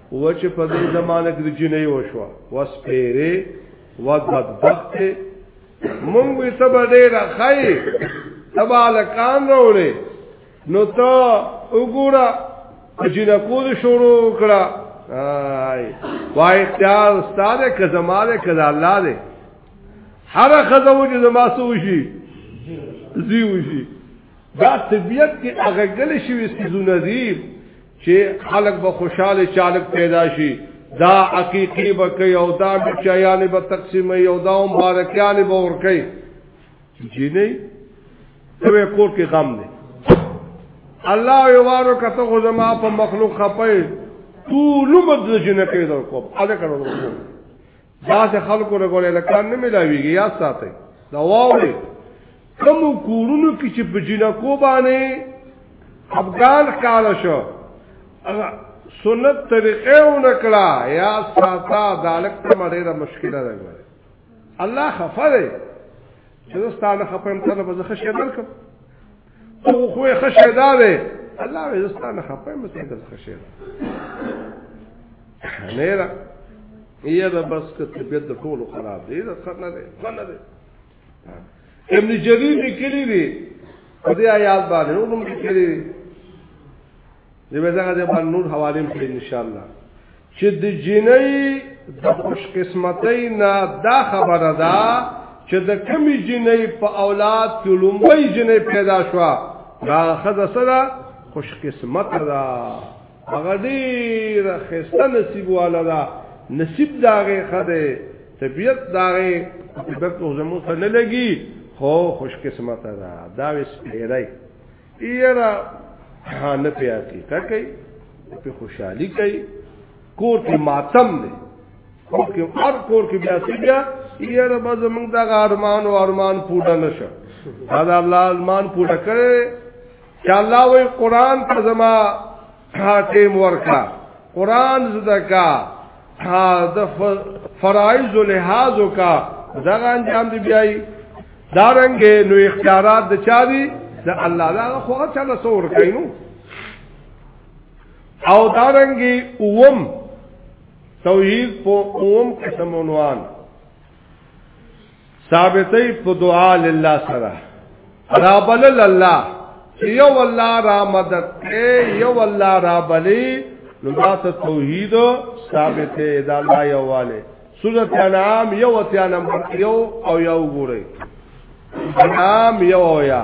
و چې په دې زمانه کې د جنې وشو وسپېره وقت بخت مونږ به سبا ډېر خای سبا لکان وروړي نو ته وګوره جنہ کول شروع کړه آی وای اختیار ستاره که زماده که الله دې هر خزه وجه زما سوشي زیوشي دا طبیعت کې هغه ګل شوی سيزونه دي چې خلک به خوشاله چالک پیدا شي دا حقیقی به کوي او دا بچیان به تقسیم او دا مبارکیان به ور کوي جی نه ته کور کې غم نه الله یو وارو کته خو زما په مخلوق خپي ټول مد جنکې در کوم اده کړو دا چې خلکو له ګولې لکان نه ملاويږي یا ساتي دا واوري کوم کورونو کې چې په جنکو باندې افغان کال شو سنت طریقې ونکړه یا ساته دالک ته ډېره مشکله راغله الله خفره چې ستاسو خپل ته به زه خشه درکم او خو یې خشه دا دی الله یې زستانه خپه مې څه دل خشه دا نه را یې دا بس که طبیعت د ټولو خراب دی دا څه نه دی څه نه دی ابن جریر لیکلی دی په دې آیات باندې نو موږ لیکلی دی دې به څنګه دې باندې نور حواله ان شاء الله چې د جنۍ د خوش قسمتۍ نه دا خبره ده چې د کمی جنۍ په اولاد کې لومړی جنۍ پیدا شو دا خزه سره خوش قسمت ده هغه ډیر خسته نصیب والا ده نصیب داغه خده طبیعت داغه طبیعت زموږ ته نه لګي خو خوش قسمت ده دا وس پیری یرا نه پیاتی تا کوي په خوشحالي کوي کور کې ماتم دی کور کې هر کور کې بیا سی بیا یرا به زمونږ د ارمان او ارمان پوره نشه دا الله ارمان پوره کړي چې الله وې قران ته زما حاتم ورکا قران زده کا د فرایض لحاظ کا دغه انجام دی بیاي دارنګ نو اختیارات د چا دي د الله دا خو چا له سور کینو او دارنګ اوم توحید په اوم قسم عنوان ثابتې په دعا لله سره رابل الله چې یو الله را مدد کوي یو الله را بلی نو دا ته توحید ثابتې دا الله یواله سورۃ انعام یو اتیا نمبر یو او یو ګورئ انعام یو او یا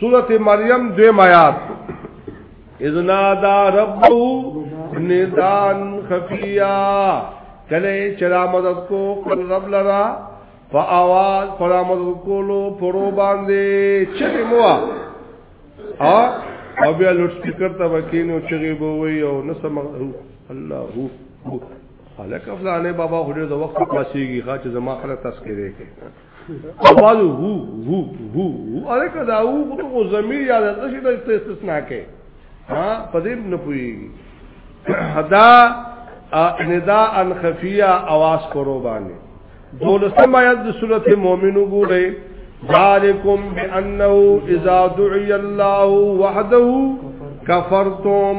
سورت مریم دوی میات اذنا دا ربو ندان خفیا کله چرا مدد کو خپل رب لرا په आवाज پر مدد کولو پرو باندې چې مو ا او بیا لوډ سپیکر ته وکینو چې به وي او نسم الله هو خلک افلانه بابا خو دې د وخت پاسيږي خاطر زما خلک تذکرې کوي اواز هو هو هو اره کدا هو کو ضمیر یاد د شي د استثناء کې ها پدې نه پويږي حدا ندا ان خفیه आवाज کرو باندې دولسم آیات د سورته مؤمن وګورئ ذالکم بانه اذا دعي الله وحده کفرتم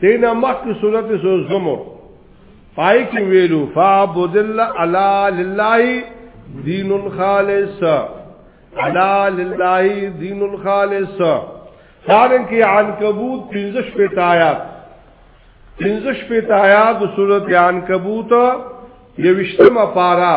دینا مخی صورت سو زمر پای کی ویلو فعبد اللہ علا للہ دین الخالص علا للہ دین الخالص دارن کی عنکبوت پینزش پیت آیات پینزش پیت آیات صورت عنکبوت یوشتم پارا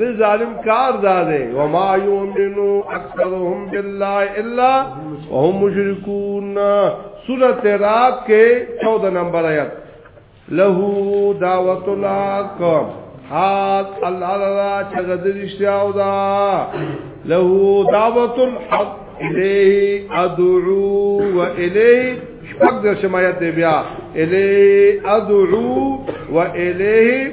دې ظالم کار داده و ما یومنو اکثرهم بالله الا وهم مشرکون سورۃ رات کې 14 نمبر آیت له دعوت الحق حال الله لا چغد رشتیا او دا له دعوت الحق الیه ادعو و الیه شپږ د شمایت بیا الیه ادعو و الیه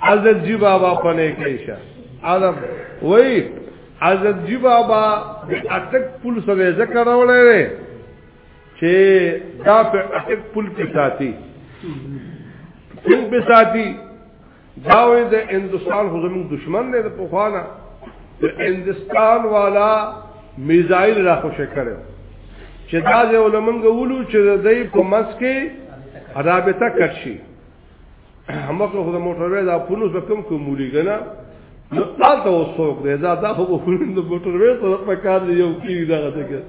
حضرت جی بابا پنه کیشا عرب وای حضرت جی بابا د اټک پل سره ذکر راولې چې دا په اټک پل کې ساتي پل په ساتي دا وې د هندستان خو زموږ دشمن دی په خوانه د هندستان والا میزایل را خوشې کړو چې دا د علماء ګولو چې د دې په مس کې رابطه کړشي مخه خو د موټروي دا پولیس کوم کومولي کنه نو تاسو وسوک دی دا دا خو په موټروي سره په کار دی یو کی دا غته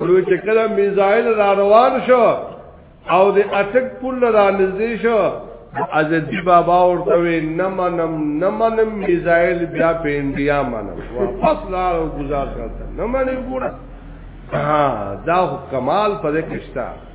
نو چې کله میزایل را روان شو او د اټک پل را نږدې شو ازدی بابا ورته وی نه منم نه منم میزایل بیا په انډیا منم واپس لا گزار کړ نه منې ګوره دا کمال پدې کښتا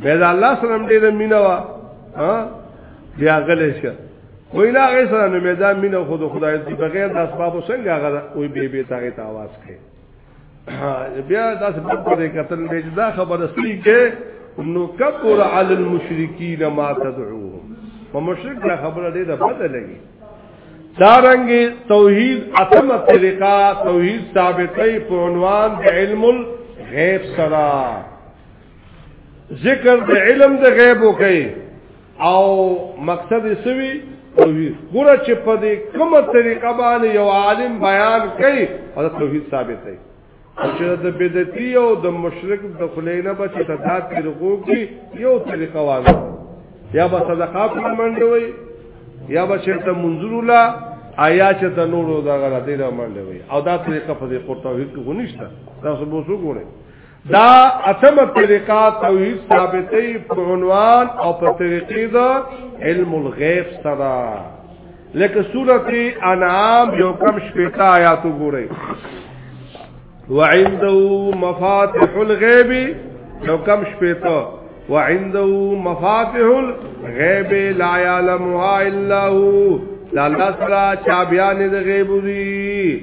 به دا الله سره دې د مینا وا ها بیا غلې شه وای نه غي سره نو میدا مینا خود خدای دې بغیر د اسباب څنګه هغه وي به به تاغه ته आवाज کوي بیا دا څه په دې کتل دې دا خبره سړي کې نو کبر علی المشرکین ما تدعوهم په مشرک دا خبره دې ده بده لګي دارنګ توحید اتمه طریقہ توحید ثابتې په عنوان د علم الغیب سره ذکر د علم د غیب وکي او مقصد یې سوي توحید ګوره چې په دې کومه طریقه باندې یو عالم بیان کوي او توحید ثابت دی چې د بدعتي او د مشرک د خلینه به چې تداد طریقو کې یو طریقه وایي یا به صدقه په منډه وي یا به چې ته منظور لا آیا چې ته نورو دا غلطي نه منډه وي او دا طریقه په دې قرطه هیڅ کو نشته تاسو به وګورئ دا اتمه طریقه توحید ثابتې په عنوان او په طریقې دا علم الغیب سره لکه سورته انعام یو کم شپږه آیات وګورئ وعنده مفاتح الغیب یو کم شپږه وعنده مفاتح الغیب لا يعلمها الا هو لا الله سره چا بیان د غیب دی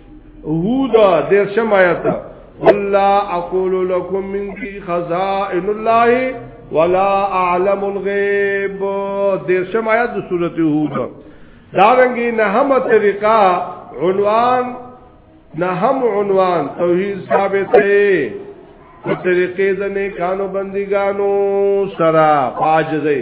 هود دیر شم آیت ولا اقول لكم من خزائن الله ولا اعلم الغيب دیر شم آیت د سورته هود دارنګي نهمه طریقه عنوان نهم عنوان توحید ثابتې په طریقې د نیکانو بندګانو سره پاجزې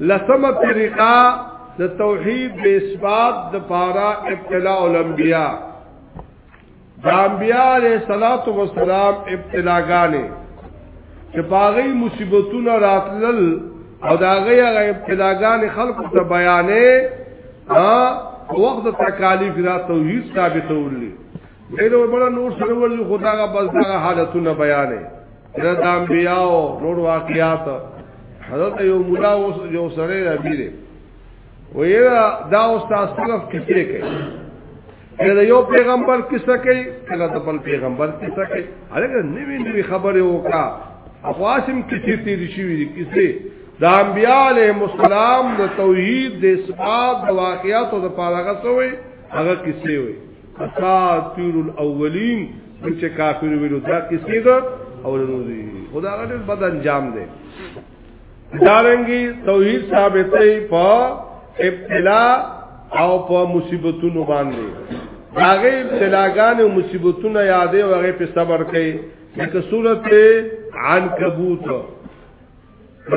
لسمه طریقه د توحید د اثبات د پارا ابتلاء الانبیاء د انبیاء علیه صلوات و سلام ابتلاګانې چې باغی مصیبتونه راتلل او دا غي هغه ابتلاګانې خلکو ته بیانې ها وخت تکالیف را توحید ثابتولې دغه بل نور سره ورځي خدای غا بس دا حالتونه بیانې سیرت انبیاء او نور واقعات حضرت یو مولا اوس یو سره ربی دی ویرا دا استاد صرف کیسه کوي کله یو پیغمبر کیسه کوي کله د بل پیغمبر کیسه کوي هغه نوی نوی خبره وکا اقواسم کیسه تیر شي وی کیسه د انبیاء علیهم السلام د توحید د اثبات د واقعاتو د پاره غسوي هغه کیسه وي اساطیر الاولین چې کافر ویلو دا کسی دا اولنو دی خدا غټه بد انجام دی دارنګي توحید ثابتې په ابتلا او په مصیبتونو باندې هغه ابتلاګان او مصیبتونه یادې او هغه په صبر کوي لکه سورته عنکبوت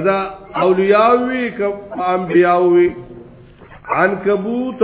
دا اولیاء وی که انبیاء وی عنکبوت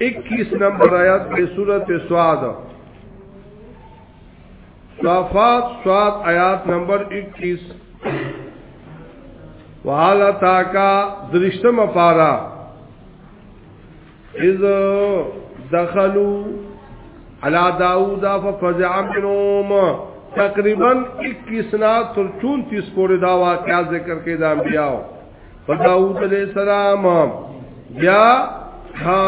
21 نمبر آیات په سورته سواد صفات سواد آیات نمبر 21 وعلا تاکا درشتم پارا اذ دخلو علا داود ففزع منهم تقریبا 21 نا تر 34 پورې دا واقعا ذکر کې د انبیاو په داوود علیہ السلام بیا ها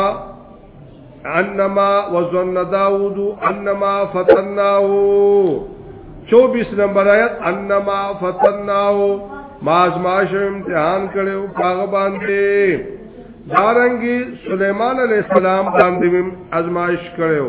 انما وزن داوود انما فتناه 24 نمبر آیت انما فتناه ما ازماش امتحان کړو هغه باندې دارنګي سليمان عليه السلام باندې ازماش کړو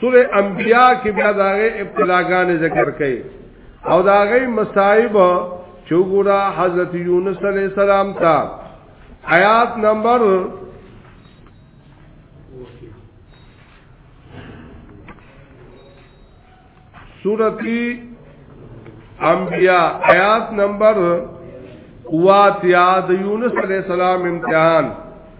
سوره انبیاء کې بیا داغه ابتلاګان ذکر کړي او داغه مصائب چوغورا حضرت یونس علیہ السلام تا آیات نمبر سورتی انبیاء آیات نمبر واتیا د یونس علیہ السلام امتحان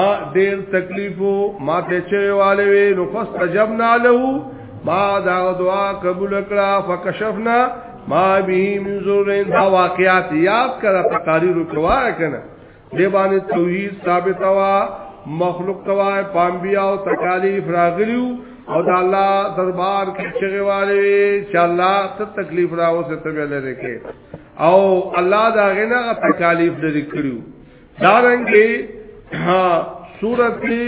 ا ډیر تکلیفو ما ته چویواله وی نو فاستجبنا له ما دا دعا قبول کړه فکشفنا ما به من زورین دا واقعات یاد کړه تقاریر کوا کنه دی باندې توحید ثابت وا مخلوق توا پامبیا او تکالیف راغلیو او دا الله دربار کې چغواله چې الله ته تکلیف راو څه ته ویل لري او الله دا غنه تکالیف لري کړو دارنګي ها سورتي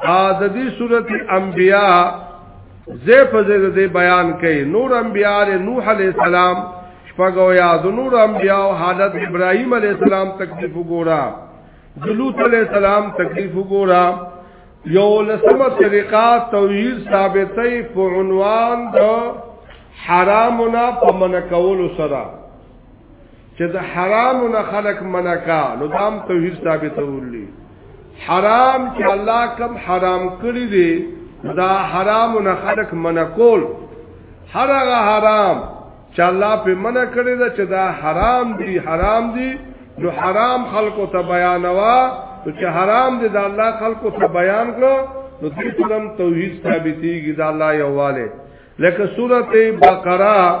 ا د دې سورتي انبیا زه په زه دې بیان کړي نور انبیا له نوح علی السلام شپږو یا د نور انبیا او حالت ابراهیم علی السلام تکلیف وګورا دلوت علی السلام تکلیف وګورا یو لسمه طریقه توحید ثابتې په عنوان د حرامنا په منکول سره چې د حرام نه خلق منع کا نو دام توحید ثابتولی حرام چې الله کم حرام کړی دی دا حرام نه خلق منع کول هر هغه حرام چې الله په منع کړی دا چې دا حرام دی حرام دی نو حرام خلقو ته بیانوا نو چې حرام دی دا الله خلقو ته بیان کړو نو دې تلم توحید ثابتېږي دا الله یواله لکه سورته بقره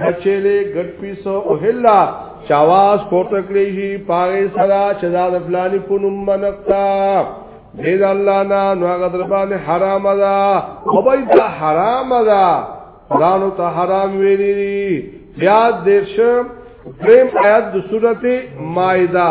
بچېلې ګډ پیسو او هلا چاواز پورته کړی شي پاره سره چې دا د فلانی په نوم منقتا دې د الله نه نو هغه در باندې حرام ده او به دا حرام ده قرانو ته حرام ویلي دي بیا دیرشم دریم آیات د سورته مائده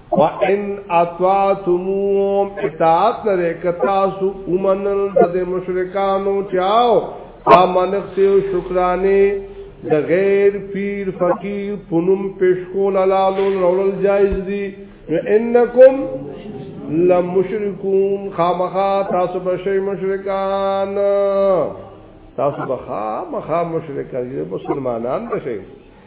وَإِنْ أَطَعْتُمُوهُمْ اطاعت لري کتاسو ومنل د مشرکانو چاو امنختیو شکرانه د غیر پیر فقیر پنوم پیشکول علالو رول جایز دی انکم لمشرکون خامخا تاسو بشی مشرکان تاسو بخا مخا مشرکان یې مسلمانان بشی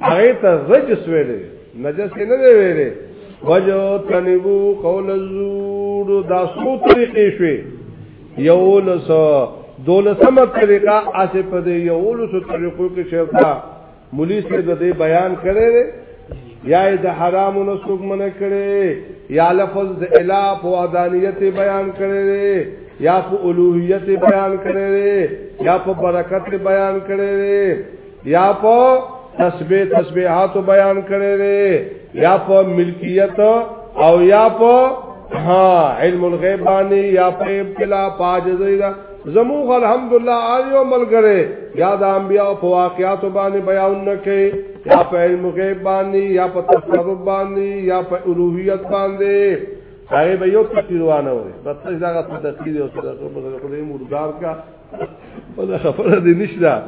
هغه ته رجس ویل نجس نه دی ویل وجو تنبو قول الزور دا سو طریقې شوي یو لس دولسمه طریقه اسه په دې یو لس طریقو کې شرطا مولوی سے د دې بیان کړي یا د حرام نو څوک منع کړي یا لفظ د الا په ودانیت بیان کړي یا په اولوہیت بیان کړي یا په برکت بیان کړي یا په تسبیح تسبیحات بیان کړي دي یا په ملکیت او یا په ها علم الغیب باندې یا په ابتلا پاجزی دا زمو الحمدلله آیو ملګری یا د انبیاء په واقعات باندې بیان نکي یا په علم غیب باندې یا په تصرف باندې یا په الوهیت باندې هغه به یو تفسیر وانه وي بس دا غته تفسیر او صدقه په دې مردار کا ولا خبره دې نشته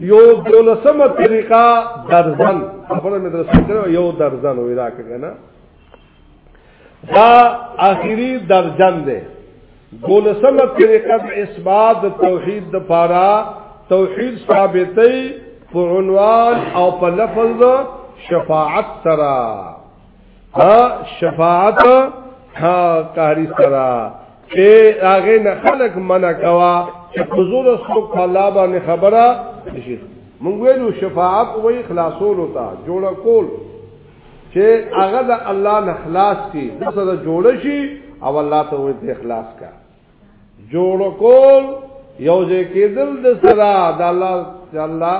یو دولسمه طریقه درزن خبره مې درسته کړو یو درزن وې دا کړی نه دا اخیری درجن دی دولسمه طریقه د اثبات د توحید د پاره توحید ثابتې په عنوان او په لفظ شفاعت سره ها شفاعت ها قاری سرا اے آغی نخلق منع کوا چه حضور اسلوک فاللہ بانی خبرہ شیخ منگویلو شفاعت وی خلاصولو تا جوڑا کول چه آغا دا اللہ نخلاص کی دسا دا جوڑا شی او اللہ تا وی تی خلاص کا جوڑا کول یو ځای کېدل د سره د الله د الله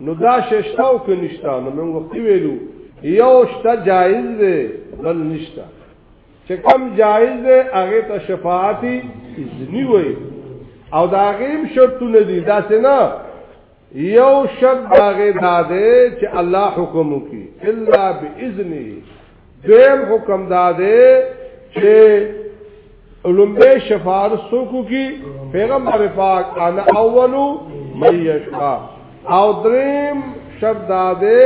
نو دا ششته او که نشته نو موږ وخت ویلو یو شته جایز دی بل نشته چې کم جایز دی هغه ته شفاعت اذنی وای او دا غیم شرطونه دي دا څنګه یو شرط هغه دا دی چې الله حکم وکي الا باذنه دیم حکم دا دی چې لومبه شفاعت سوکو کی پیغمبر پاک انا اولو میشقا او دریم شرط دا دی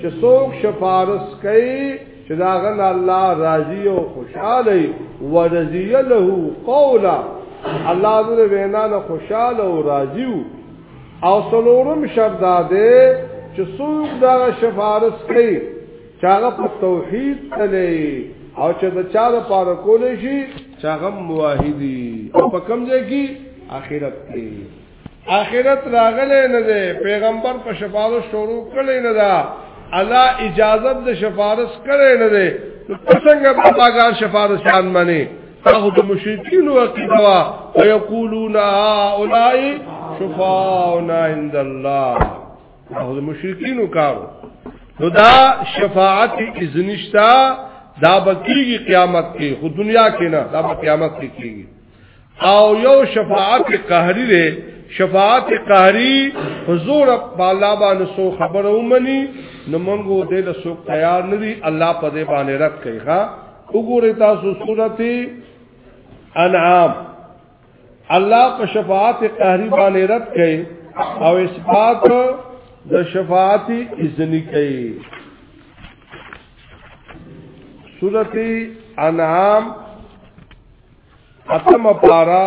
چې سوک شفارس کوي چې دا غن الله راضي او خوشاله ورزي له قولا الله دې وینا له خوشاله او راضي او سلورم شرط دا دی چې سوک دا شفارس کوي چاغه په توحید تلې او چې د چا د پاره کولې شي چاغه موحدي او په کوم ځای کې اخرت کې اخرت راغله نه ده پیغمبر په شفاعت شروع کړي نه ده الله اجازه د شفاعت کړي نه ده څنګه باباګار شفاعت شان منی هغه د مشرکین او کیدوا ويقولون اولای شفاعنا عند الله هغه د مشرکینو کارو نو دا شفاعت اذنشتا دا بکیږي قیامت کې خو دنیا کې نه دا قیامت کې کیږي او یو شفاعت قهری دی شفاعت قهری حضور بالا باندې سو خبر اومني نو مونږه دې له سو تیار ندي الله په دې باندې رد کوي ها وګوره تاسو سورته انعام الله په شفاعت قهری باندې رد کړي او اثبات د شفاعت اذنی کړي سورتی انعام اتم پارا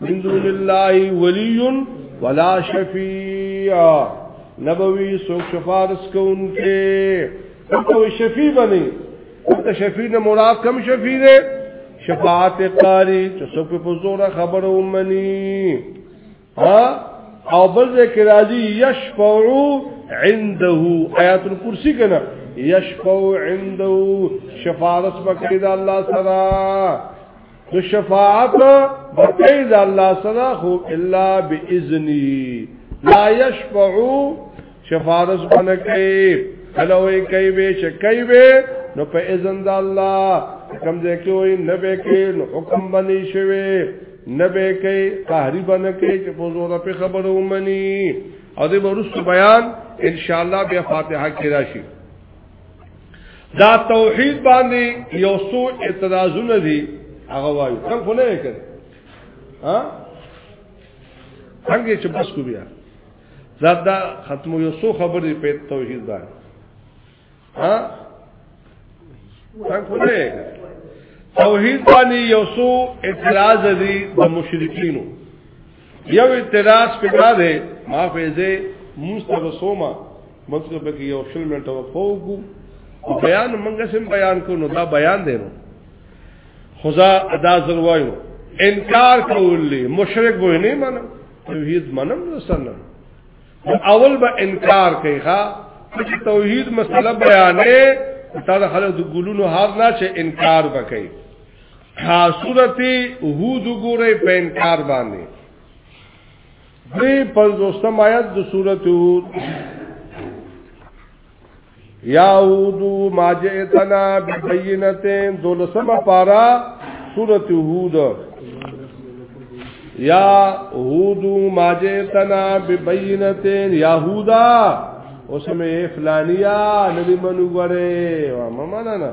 من دون الله ولی ولا شفیع نبوی سو شفارس کون کے تو شفیع بنی ته شفیع نه مراد کم شفیع ده شفاعت قاری چې څوک په زور خبره ومني ها او بل ذکر راځي یشفعو عنده آیات الکرسی کنه یشفعو عنده شفاعت پکې ده الله سره نو شفاعت بکی دا اللہ صدا خو الا بإذنی لا یشفعو شفاعت سبحانه کئی کلوئی کئی بے شکئی بے نو په اذن دا اللہ کم دے کوئی نبے کئی نو حکم بنی شوی نبے کئی قہری بنی کئی چه پوزورا پی خبر امنی او دې ورسره بیان ان شاء الله بیا فاتحه کې راشي دا توحید باندې یو څو اعتراضونه دي هغه وایي څنګه خو نه وکړ ها څنګه چې بس کو بیا دا دا ختمو یو څو خبرې په توحید باندې ها څنګه خو نه وکړ توحید باندې یو څو اعتراض دي د مشرکینو یو اعتراض پیدا دی ما فیزه مستر سوما مطلب په کې یو شل منټه وقفو کو بیان منګه سم بیان کو نو دا بیان دی نو خدا ادا زر وایو انکار کولی مشرک وای نه منه توحید منم رسنه اول به انکار کوي ها چې توحید مسله بیانې تا د خلک د ګلونو حال نه چې انکار وکړي ها صورت هود ګوره په انکار باندې دې پنځوستم آیت د صورت هود یا هود ما جئتنا ببینتین دولسمه پارا صورت هود یا هود ما جئتنا ببینتین یا هودا اوسمه فلانیا نبی منو غره ما منانا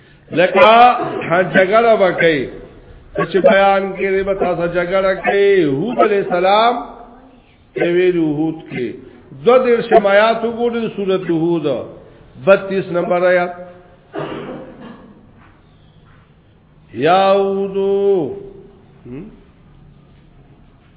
لکه جګړه وکړي چې بیان کې به تاسو جګړه کوي هود علی السلام ته ویلو هود کې دو دیر شمایات وګورئ سورۃ هود 32 نمبر آیات یاودو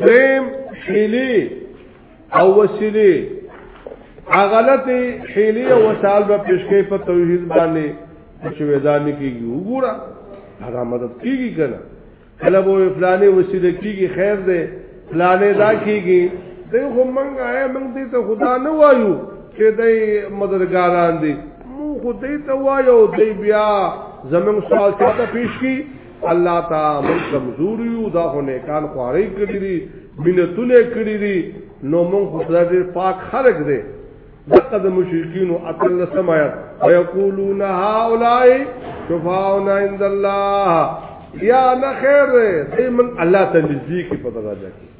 دریم حیلی او وسیلی اغلط حیلی او وسال به پیشکې په توحید باندې چې وېدان کیږي وګوره هغه مدد کیږي کنه کله به فلانه وسیله کیږي خیر ده فلانه دا کیږي دوی خو مونږ آیا مونږ دې ته خدا نه وایو چې دوی مددګاران دي مو خو دې ته وایو دوی بیا زمونږ سوال ته پیش کی الله تا من کمزور یو دا خو نیکان خواري کړی دي مینتونه کړی دي نو موږ خدای دې پاک خلق دې دغه د مشرکین او اتل سمایت ويقولون هؤلاء شفاعنا عند الله یا نه خیر دې من الله ته نزدیک په درجه کې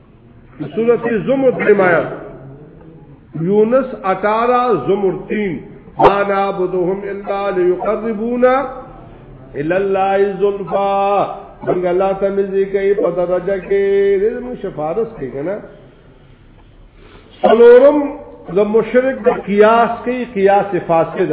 سورت زمر درمایا یونس 18 زمر 3 ما نعبدهم الا ليقربونا الى الله زلفا موږ الله ته نږدې کوي په درجه کې دې موږ شفاعت کوي کنه سلورم د مشرک د قیاس کوي قیاس فاسد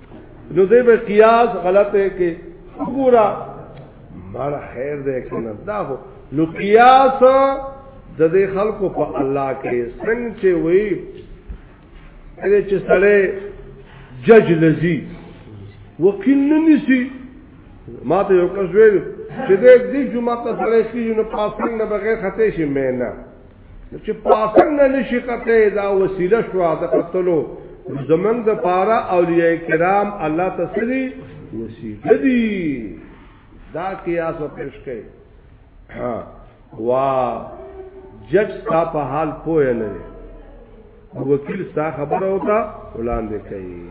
نو دې به قیاس غلط ہے کې وګورا مړ خیر دې کنه دا هو نو قیاس د دې خلکو په الله کې څنګه چې وې دې چې سړې جج لذي وکیل نه نسی ما ته یو کس ویل چې دې دې جمعه ته سړې شي نو پاسنګ نه بغیر خطې شي مې نه چې پاسنګ نشي کته دا وسیله شو د قتلو زمنګ د پارا اولیاء کرام الله تسلی وسیله دي دا قیاس او پیش کړي ها وا جج تا په حال پوه نه وکیل ستا خبره وتا وړاندې کوي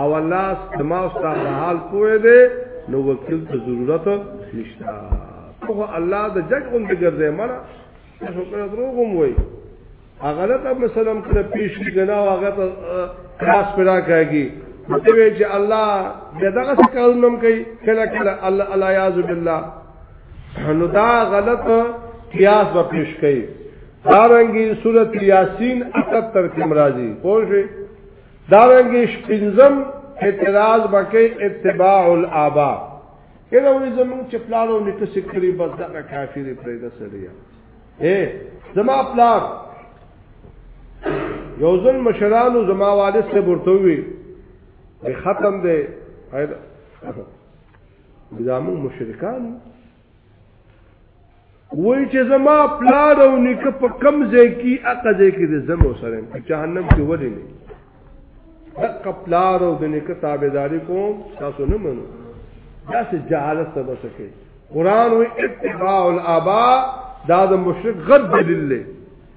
او الله سما ستا په حال پوه دی نو وکیل ته ضرورت نشته خو الله د جج غوندې ګرځي مړه تاسو کله دروغ هم وای هغه له قبل سلام کله پیش کی غنا هغه ته خاص پیدا کاږي ته وی چې الله دغه څه کارونه هم کوي کله کله الله الله یعذ بالله نو دا غلط قیاس به پیش کوي دارنګي سورۃ یاسین 71 کې مرাজি پوه دارنګي شپږم اعتراض بکې اتباع الابا اله ولې زمونږ چې پلار او نیکه څه کړی بس دغه کافر پرې د سړیا اے زما پلار یو ځل مشرانو زما والد ته ورته وی ختم دی زمو مشرکان وای چې زما پلار او نیکه په کم ځای کې اقا ځای کې د زم او سره په جهنم کې ولې نه دک پلار او د نیکه تابعداري کوم تاسو نه منو دا سه جهالت سبا سکے قرآن و اتباع الاباء دا دا مشرک غد دلیل لے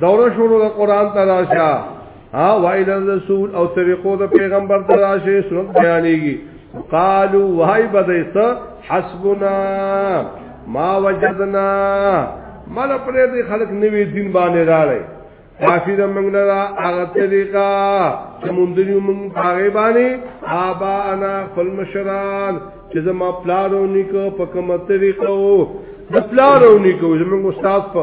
دوره شروع د قران ته راشه ها وایل رسول او طریقو د پیغمبر ته راشه سنت بیانېږي قالو وای بدایت حسبنا ما وجدنا مل پرې دې خلک نوې دین باندې راړي کافی د موږ نه هغه طریقه چې مونږ دې موږ هغه باندې آبا انا خپل مشران چې زما پلارو نیکو په کومه طریقه وو د پلارو نیکو زموږ استاد په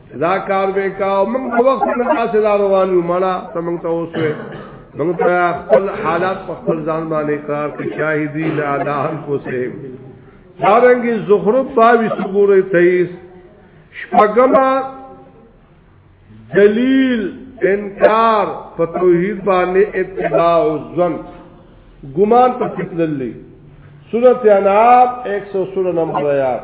دا کار به کا موږ په وخت نه تاسو دا روان یو مړه تمنګ ته اوسه موږ ته خپل حالات په خپل ځان باندې اقرار کې شاهدی لا دهن کو سه دارنګي زخرف 22 ګورې 23 شپګما دلیل انکار په توحید باندې اتباع او ځن ګمان په فکر للی سورۃ انعام 116 نمبر آیات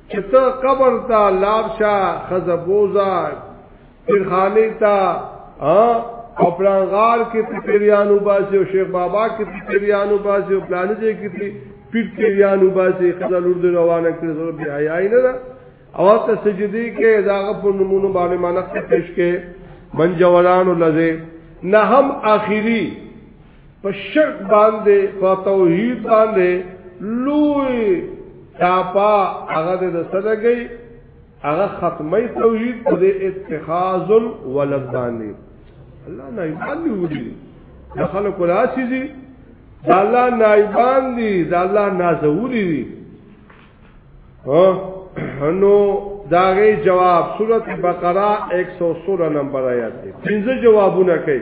چې ته قبر ته لار شه خزبوزا پیرخانی ته او پلان غار کې ته پیریانو باسي او شیخ بابا کې ته پیریانو باسي او پلان دې کې ته پیر پیریانو باسي خزه لور دې روانه کړې سره بیا یای نه ده او ته سجدي کې داغه په نمونه باندې مانق پیش کې منجولان لزه نه هم اخیری په شرک باندې په توحید باندې لوی چاپا هغه د صدقې هغه ختمه توحید د اتخاذ الولد باندې الله نه باندې وړي د خلکو راسي دي د الله نایبان دي د الله نازولي دي ها نو داغه جواب سورته بقره 116 نمبر آیات دی پنځه جوابونه کوي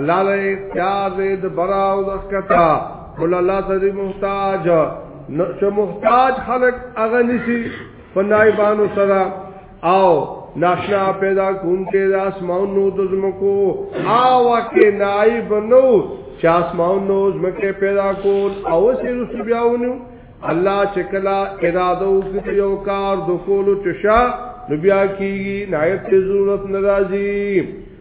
الله له اختیار دې د برا او د کتا ول الله ته دې محتاج نو چې محتاج خلق هغه نسی په نایبانو سره او ناشنا پیدا کون کې د اسمان نو د زمکو او کې نایب نو چې اسمان نو زمکه پیدا کول او سې رسو بیاونو الله چې کلا اراده وکړي یو کار د کولو چشا نو بیا کیږي نایب ته ضرورت ناراضي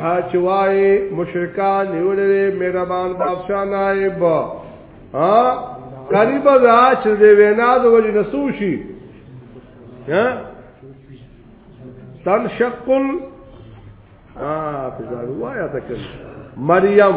ها چوای مشرکان نیولې مهربان بادشاہ نائب ها قریب دا چې دی وینا د وجه نسوشي ها تن شقل ها په ځای وایا تکل مریم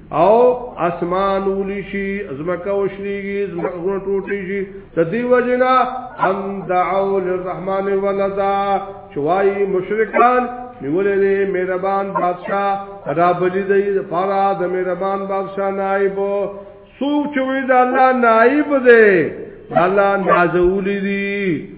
او اسمان اولی شي زمکه وشليږي زمکه غون ټوټي شي د دې وجنا هم دعو للرحمن ولدا چوي مشرکان نیولې دې مهربان بادشاہ را بلی دې پارا د مهربان بادشاہ نائب سوچ وی د الله نائب دې الله نازولی دي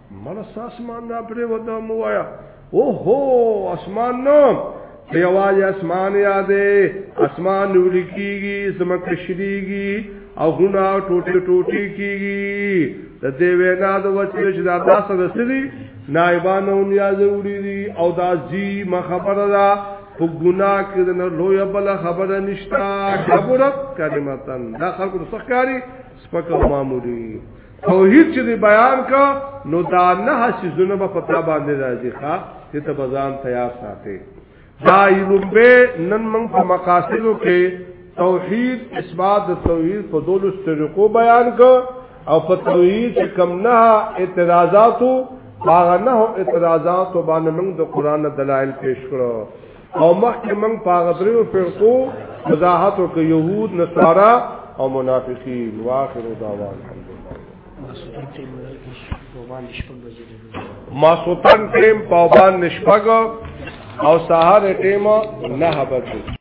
مړه اسمان را پرې ودا مو وایا او هو اسمان نو یواز اسمان یادې اسمان نوړي کیږي سمک شریږي او غنا ټوټي ټوټي کیږي د دې وینا د وچل چې دا تاسو د سړي نائبان او نیاز وړي دي او دا زی مخبره ده په ګنا کې د لوی بل خبره نشتا خبره کلمتن دا خلکو څخه کاری سپکه معمولی توحید چې دی بیان کا نو دا نه سيزونه په پتا باندې راځي ښا چې ته بزان تیار ساتي دا یلومبه نن موږ په مقاصدو کې توحید اثبات د توحید په دولو طریقو بیان کا او په توحید کم نه اعتراضاتو باغ نه اعتراضاتو باندې موږ د قران دلایل پیش کړو او مخکې موږ په هغه دریو فرقو وضاحت وکړ يهود نصارا او منافقین واخر دعوان ما سوتن ټیم پاوبان نشپګ او سهار ټیم نه بچو